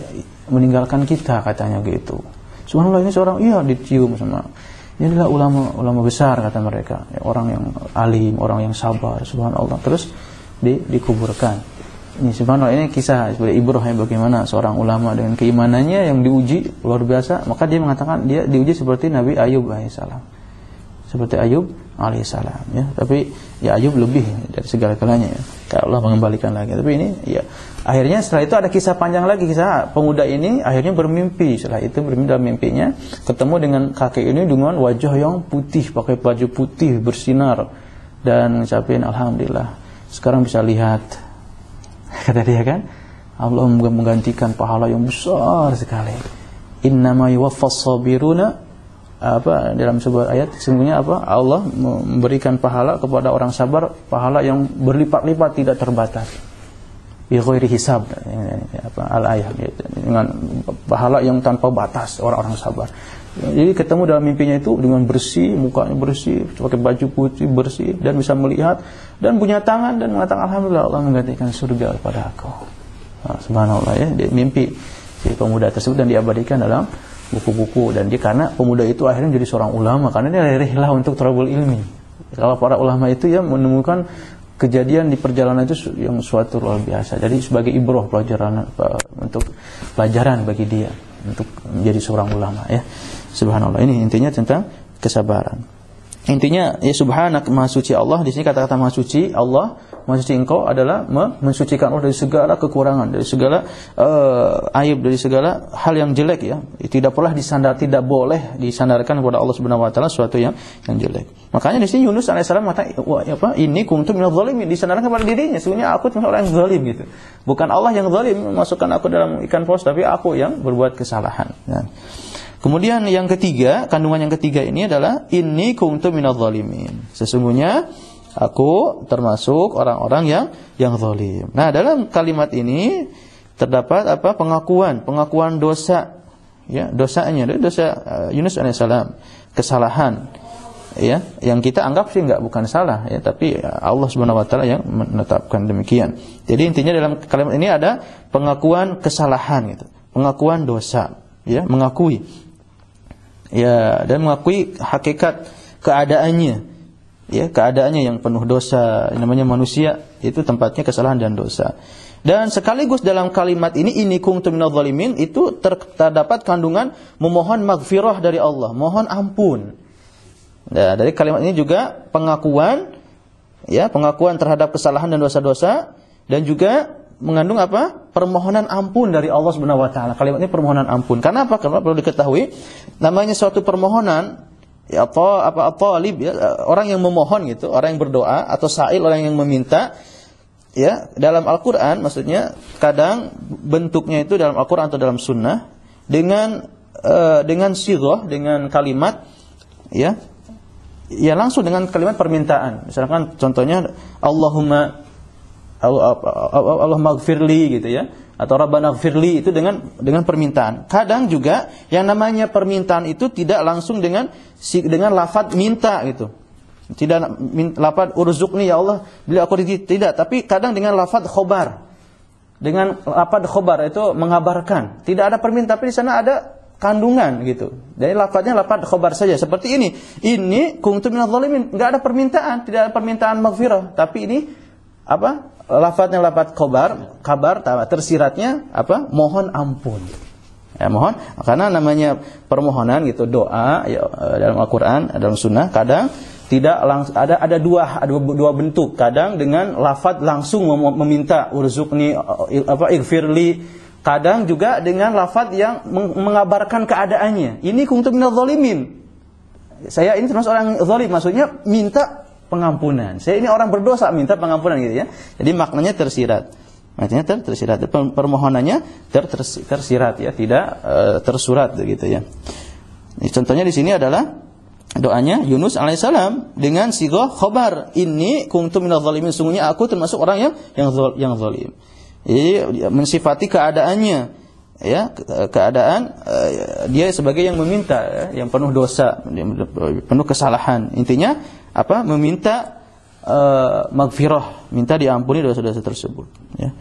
meninggalkan kita katanya gitu. Subhanallah ini seorang iya dicium sama inilah ulama ulama besar kata mereka. Ya, orang yang alim orang yang sabar subhanallah. Terus di, dikuburkan. Ini subhanallah ini kisah sebagai ibrah ya bagaimana seorang ulama dengan keimanannya yang diuji luar biasa. Maka dia mengatakan dia diuji seperti Nabi Ayub alaihissalam seperti Ayub alaihissalam ya. Tapi ya Ayub lebih dari segala galanya ya kalau Allah mengembalikan lagi. Tapi ini ya akhirnya setelah itu ada kisah panjang lagi. Kisah pemuda ini akhirnya bermimpi. Setelah itu bermimpi dalam mimpinya ketemu dengan kakek ini dengan wajah yang putih pakai baju putih bersinar. Dan ngucapin alhamdulillah sekarang bisa lihat kata dia kan. Allah menggantikan pahala yang besar sekali. Innama yuwaffas sabiruna apa dalam sebuah ayat sesungguhnya apa? Allah memberikan pahala kepada orang sabar pahala yang berlipat-lipat tidak terbatas. Bi hisab apa al ayat dengan pahala yang tanpa batas orang-orang sabar. Jadi ketemu dalam mimpinya itu dengan bersih mukanya bersih pakai baju putih bersih dan bisa melihat dan punya tangan dan mengatakan alhamdulillah Allah menggantikan surga kepada aku. Nah, subhanallah ya. Mimpi si pemuda tersebut dan diabadikan dalam buku-buku dan dia karena pemuda itu akhirnya jadi seorang ulama karena dia rehlah untuk trouble ilmi. Kalau para ulama itu ya menemukan kejadian di perjalanan itu yang suatu luar biasa. Jadi sebagai ibroh pelajaran untuk pelajaran bagi dia untuk menjadi seorang ulama ya. Subhanallah. Ini intinya tentang kesabaran. Intinya ya subhanak maha suci Allah di sini kata-kata maha suci Allah Maha suci engkau adalah mensucikan Allah dari segala kekurangan, dari segala uh, aib, dari segala hal yang jelek ya. Tidak pernah disandar, tidak boleh disandarkan kepada Allah Subhanahu wa taala sesuatu yang yang jelek. Makanya di sini Yunus alaihissalam mengatakan apa? Ini kuntum minadh dhalimin, disandarkan kepada dirinya. Sebenarnya aku cuma orang yang zalim gitu. Bukan Allah yang zalim memasukkan aku dalam ikan paus, tapi aku yang berbuat kesalahan. Ya. Kemudian yang ketiga, kandungan yang ketiga ini adalah ini kuntum minadh dhalimin. Sesungguhnya Aku termasuk orang-orang yang yang zalim. Nah, dalam kalimat ini terdapat apa? pengakuan, pengakuan dosa ya, dosanya, dosa uh, Yunus alaihissalam, kesalahan ya, yang kita anggap sih enggak bukan salah ya, tapi Allah Subhanahu wa taala yang menetapkan demikian. Jadi intinya dalam kalimat ini ada pengakuan kesalahan gitu, pengakuan dosa ya, mengakui ya dan mengakui hakikat keadaannya. Ya keadaannya yang penuh dosa. Namanya manusia itu tempatnya kesalahan dan dosa. Dan sekaligus dalam kalimat ini ini kuntum minadh-dhalimin itu terdapat kandungan memohon maghfirah dari Allah mohon ampun. Nah, dari kalimat ini juga pengakuan ya pengakuan terhadap kesalahan dan dosa-dosa dan juga mengandung apa? permohonan ampun dari Allah Subhanahu wa taala. Kalimat ini permohonan ampun. Karena apa? Karena perlu diketahui namanya suatu permohonan ya apa apa talib ya orang yang memohon gitu, orang yang berdoa atau sa'il orang yang meminta ya dalam Al-Qur'an maksudnya kadang bentuknya itu dalam Al-Qur'an atau dalam sunnah dengan uh, dengan sirah dengan kalimat ya ya langsung dengan kalimat permintaan. Misalkan contohnya Allahumma Allah maghfirli gitu ya atau Rabbana gfirli itu dengan dengan permintaan. Kadang juga yang namanya permintaan itu tidak langsung dengan dengan lafaz minta gitu. Tidak lafaz urzukni ya Allah, beli aku rezeki tidak, tapi kadang dengan lafaz khobar. Dengan lafaz khobar itu mengabarkan. Tidak ada permintaan, tapi di sana ada kandungan gitu. Jadi lafaznya lafaz khobar saja seperti ini. Ini kuntum minadh dhalimin, enggak ada permintaan, tidak ada permintaan maghfirah, tapi ini apa? Lafadznya lafadz khobar, kabar tersiratnya apa? Mohon ampun. Ya, mohon karena namanya permohonan gitu doa ya, dalam Al-Qur'an, dalam sunnah kadang tidak langsung ada ada dua ada dua bentuk. Kadang dengan lafadz langsung meminta urzukni apa ighfirli, kadang juga dengan lafadz yang mengabarkan keadaannya. Ini kuntum zalimin. Saya ini termasuk orang zalim, maksudnya minta pengampunan. Saya ini orang berdosa minta pengampunan gitu ya. Jadi maknanya tersirat. Maknanya ter tersirat. Permohonannya ter tersirat ya, tidak uh, tersurat gitu ya. Contohnya di sini adalah doanya Yunus alaihissalam dengan sigoh khobar ini kuntum minadh zalimin sungguhnya aku termasuk orang yang yang zol, yang zalim. Jadi mensifati keadaannya ya keadaan uh, dia sebagai yang meminta ya, yang penuh dosa penuh kesalahan intinya apa? Meminta uh, magfirah minta diampuni dosa-dosa tersebut. Ya.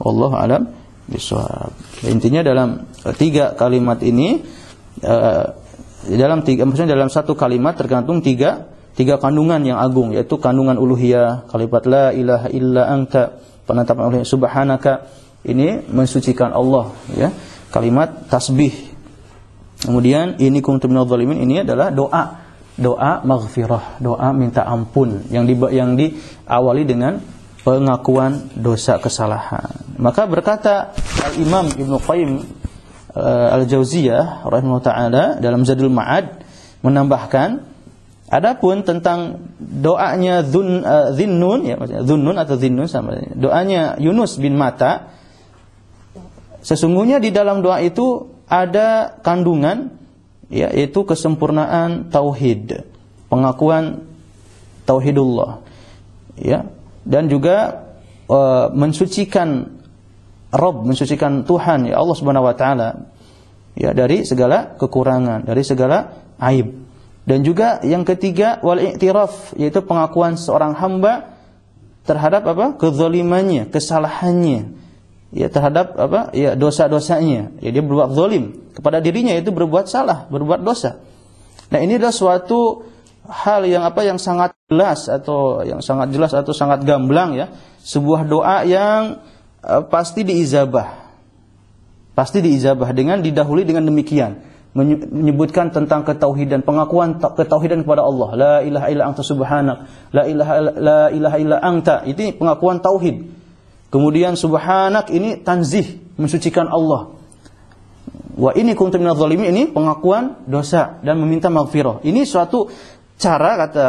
Allah alam bisawab intinya dalam uh, tiga kalimat ini uh, dalam tiga maksudnya dalam satu kalimat tergantung tiga tiga kandungan yang agung yaitu kandungan uluhiyah kalimat la ilaha illa anta penetapan oleh subhanaka. Ini mensucikan Allah ya. Kalimat tasbih. Kemudian ini kuntum minadh ini adalah doa doa maghfirah doa minta ampun yang di, yang diawali dengan pengakuan dosa kesalahan. Maka berkata Al Imam Ibnu Qayyim uh, Al Jauziyah rahimahullah taala dalam Zadul Ma'ad menambahkan Adapun tentang doanya Dhun uh, Dhinnun ya maksudnya Dhunnun atau Dhinnun sama doanya Yunus bin Mata sesungguhnya di dalam doa itu ada kandungan ya yaitu kesempurnaan tauhid, pengakuan tauhidullah. Ya, dan juga uh, mensucikan Rob, mensucikan Tuhan ya Allah Subhanahu wa taala ya dari segala kekurangan, dari segala aib. Dan juga yang ketiga wal i'tiraf yaitu pengakuan seorang hamba terhadap apa? kezalimannya, kesalahannya. Ya terhadap apa? ya dosa-dosanya. Ya dia berbuat zalim kepada dirinya itu berbuat salah, berbuat dosa. Nah, ini adalah suatu hal yang apa yang sangat jelas atau yang sangat jelas atau sangat gamblang ya. Sebuah doa yang uh, pasti diizabah. Pasti diizabah dengan didahului dengan demikian menyebutkan tentang ketauhidan, pengakuan ketauhidan kepada Allah. La ilaha illa anta subhanak, la ilaha la ilaha illa anta. Ini pengakuan tauhid. Kemudian subhanak ini tanzih, mensucikan Allah. Wa ini kuntum minadh ini pengakuan dosa dan meminta maghfirah. Ini suatu cara kata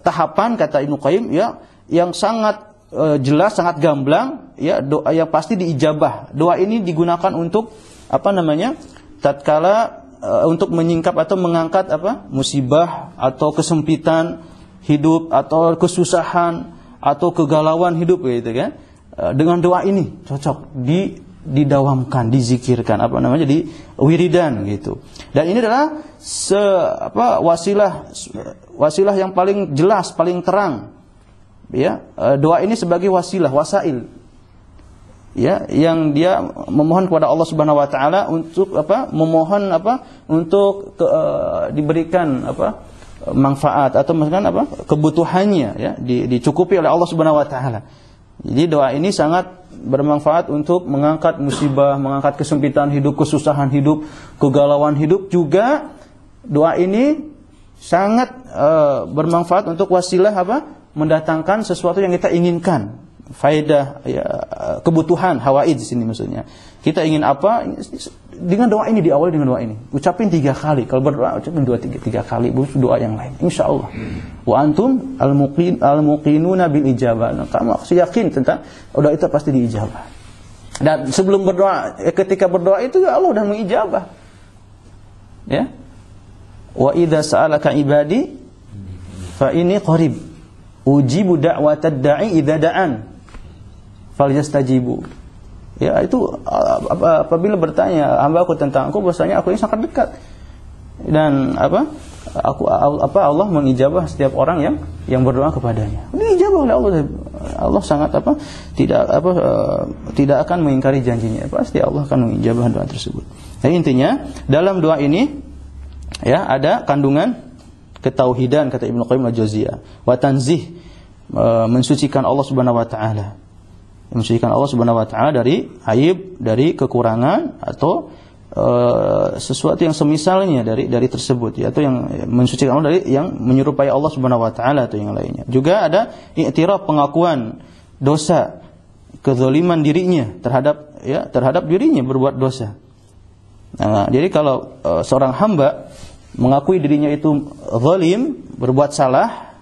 tahapan kata Ibnu Qayyim ya yang sangat uh, jelas, sangat gamblang ya doa yang pasti diijabah. Doa ini digunakan untuk apa namanya? tatkala uh, untuk menyingkap atau mengangkat apa musibah atau kesempitan hidup atau kesusahan atau kegalauan hidup gitu kan dengan doa ini cocok di didawamkan dizikirkan apa namanya di wiridan gitu. Dan ini adalah se apa wasilah wasilah yang paling jelas paling terang. Ya uh, doa ini sebagai wasilah wasail. Ya yang dia memohon kepada Allah Subhanahu wa taala untuk apa memohon apa untuk ke, uh, diberikan apa manfaat atau misalkan apa kebutuhannya ya di, dicukupi oleh Allah Subhanahu wa taala. Jadi doa ini sangat bermanfaat untuk mengangkat musibah, mengangkat kesempitan hidup, kesusahan hidup, kegalauan hidup. Juga doa ini sangat uh, bermanfaat untuk wasilah apa? Mendatangkan sesuatu yang kita inginkan faedah ya, kebutuhan hawaid di sini maksudnya. Kita ingin apa? Dengan doa ini diawali dengan doa ini. Ucapin tiga kali. Kalau berdoa ucapin dua tiga, tiga kali. Bukan doa yang lain. Insya Allah. Wa antum al muqin al muqinuna bil ijabah. Nah, kamu harus yakin tentang doa itu pasti diijabah. Dan sebelum berdoa, eh, ketika berdoa itu ya Allah sudah mengijabah. Ya. Wa idza sa'alaka ibadi fa ini qarib. Ujibu da'watad da'i idza da'an falyastajibu. Ya, itu apabila bertanya hamba aku tentang aku bahasanya aku ini sangat dekat. Dan apa? Aku apa Allah mengijabah setiap orang yang yang berdoa kepadanya. Ini ijabah oleh Allah. Allah sangat apa? Tidak apa uh, tidak akan mengingkari janjinya. Pasti Allah akan mengijabah doa tersebut. Jadi intinya dalam doa ini ya ada kandungan ketauhidan kata Ibnu Qayyim al-Jauziyah, wa tanzih uh, mensucikan Allah Subhanahu wa taala mensucikan Allah Subhanahu wa taala dari aib, dari kekurangan atau uh, sesuatu yang semisalnya dari dari tersebut ya atau yang mensucikan Allah dari yang menyerupai Allah Subhanahu wa taala atau yang lainnya. Juga ada i'tiraf pengakuan dosa kezaliman dirinya terhadap ya terhadap dirinya berbuat dosa. Nah, jadi kalau uh, seorang hamba mengakui dirinya itu zalim, berbuat salah,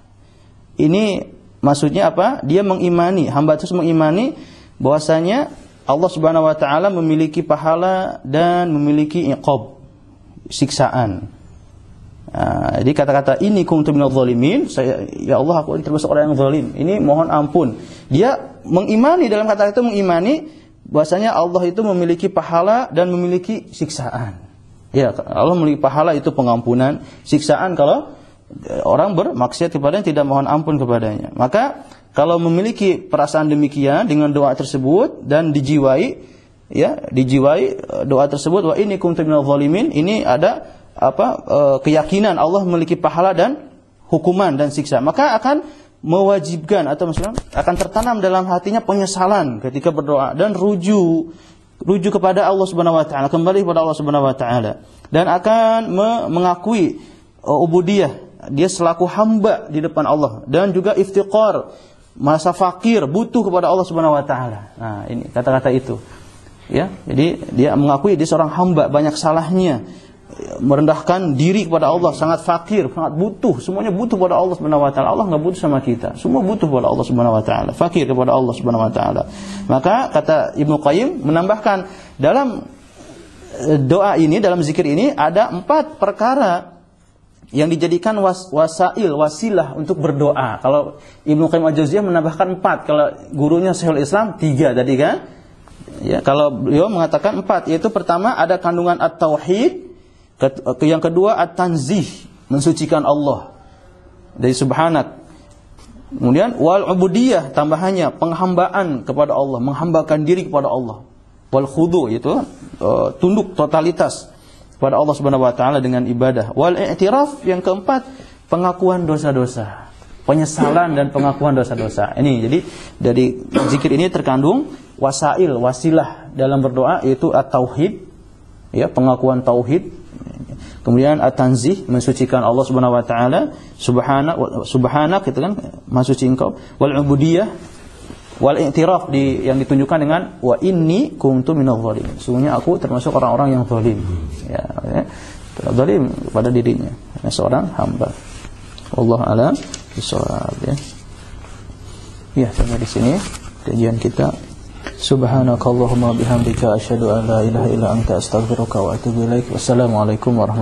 ini Maksudnya apa? Dia mengimani, hamba itu mengimani bahwasanya Allah Subhanahu wa taala memiliki pahala dan memiliki iqab, siksaan. Nah, jadi kata-kata ini kuntum minadh zalimin, saya ya Allah aku ini termasuk orang yang zalim. Ini mohon ampun. Dia mengimani dalam kata itu mengimani bahwasanya Allah itu memiliki pahala dan memiliki siksaan. Ya, Allah memiliki pahala itu pengampunan, siksaan kalau orang bermaksiat kepadanya tidak mohon ampun kepadanya. Maka kalau memiliki perasaan demikian dengan doa tersebut dan dijiwai ya, dijiwai eh, doa tersebut wa ini kuntum minadh zalimin, ini ada apa uh, keyakinan Allah memiliki pahala dan hukuman dan siksa, maka akan mewajibkan atau misalnya akan tertanam dalam hatinya penyesalan ketika berdoa dan rujuk rujuk kepada Allah Subhanahu wa taala, kembali kepada Allah Subhanahu wa taala. Dan akan me mengakui uh, ubudiyah dia selaku hamba di depan Allah dan juga iftiqar masa fakir butuh kepada Allah Subhanahu wa taala. Nah, ini kata-kata itu. Ya, jadi dia mengakui dia seorang hamba banyak salahnya merendahkan diri kepada Allah, sangat fakir, sangat butuh, semuanya butuh kepada Allah Subhanahu wa taala. Allah nggak butuh sama kita. Semua butuh kepada Allah Subhanahu wa taala, fakir kepada Allah Subhanahu wa taala. Maka kata Ibnu Qayyim menambahkan dalam eh, doa ini, dalam zikir ini ada empat perkara yang dijadikan was, wasail, wasilah untuk berdoa. Kalau Ibnu Qayyim al-Jauziyah menambahkan empat, kalau gurunya Syekhul Islam tiga tadi kan? Ya, kalau beliau mengatakan empat, yaitu pertama ada kandungan at-tauhid, yang kedua at-tanzih, mensucikan Allah dari subhanak. Kemudian wal ubudiyah tambahannya penghambaan kepada Allah, menghambakan diri kepada Allah. Wal khudu itu uh, tunduk totalitas kepada Allah Subhanahu wa taala dengan ibadah. Wal i'tiraf yang keempat pengakuan dosa-dosa. Penyesalan dan pengakuan dosa-dosa. Ini jadi dari zikir ini terkandung wasail, wasilah dalam berdoa yaitu at-tauhid ya pengakuan tauhid Kemudian at-tanzih mensucikan Allah Subhanahu wa taala, subhana subhanak itu kan maha suci engkau, wal ubudiyah wal i'tiraf di yang ditunjukkan dengan wa inni kuntu minadh dhalimin. Sungguhnya aku termasuk orang-orang yang zalim. Ya, ya. Zalim pada dirinya, ya, seorang hamba. Allah alam bisawab ya. Ya, sampai di sini kajian kita Subhanakallahumma bihamdika asyhadu an la ilaha illa anta astaghfiruka wa atubu ilaik. Wassalamualaikum warahmatullahi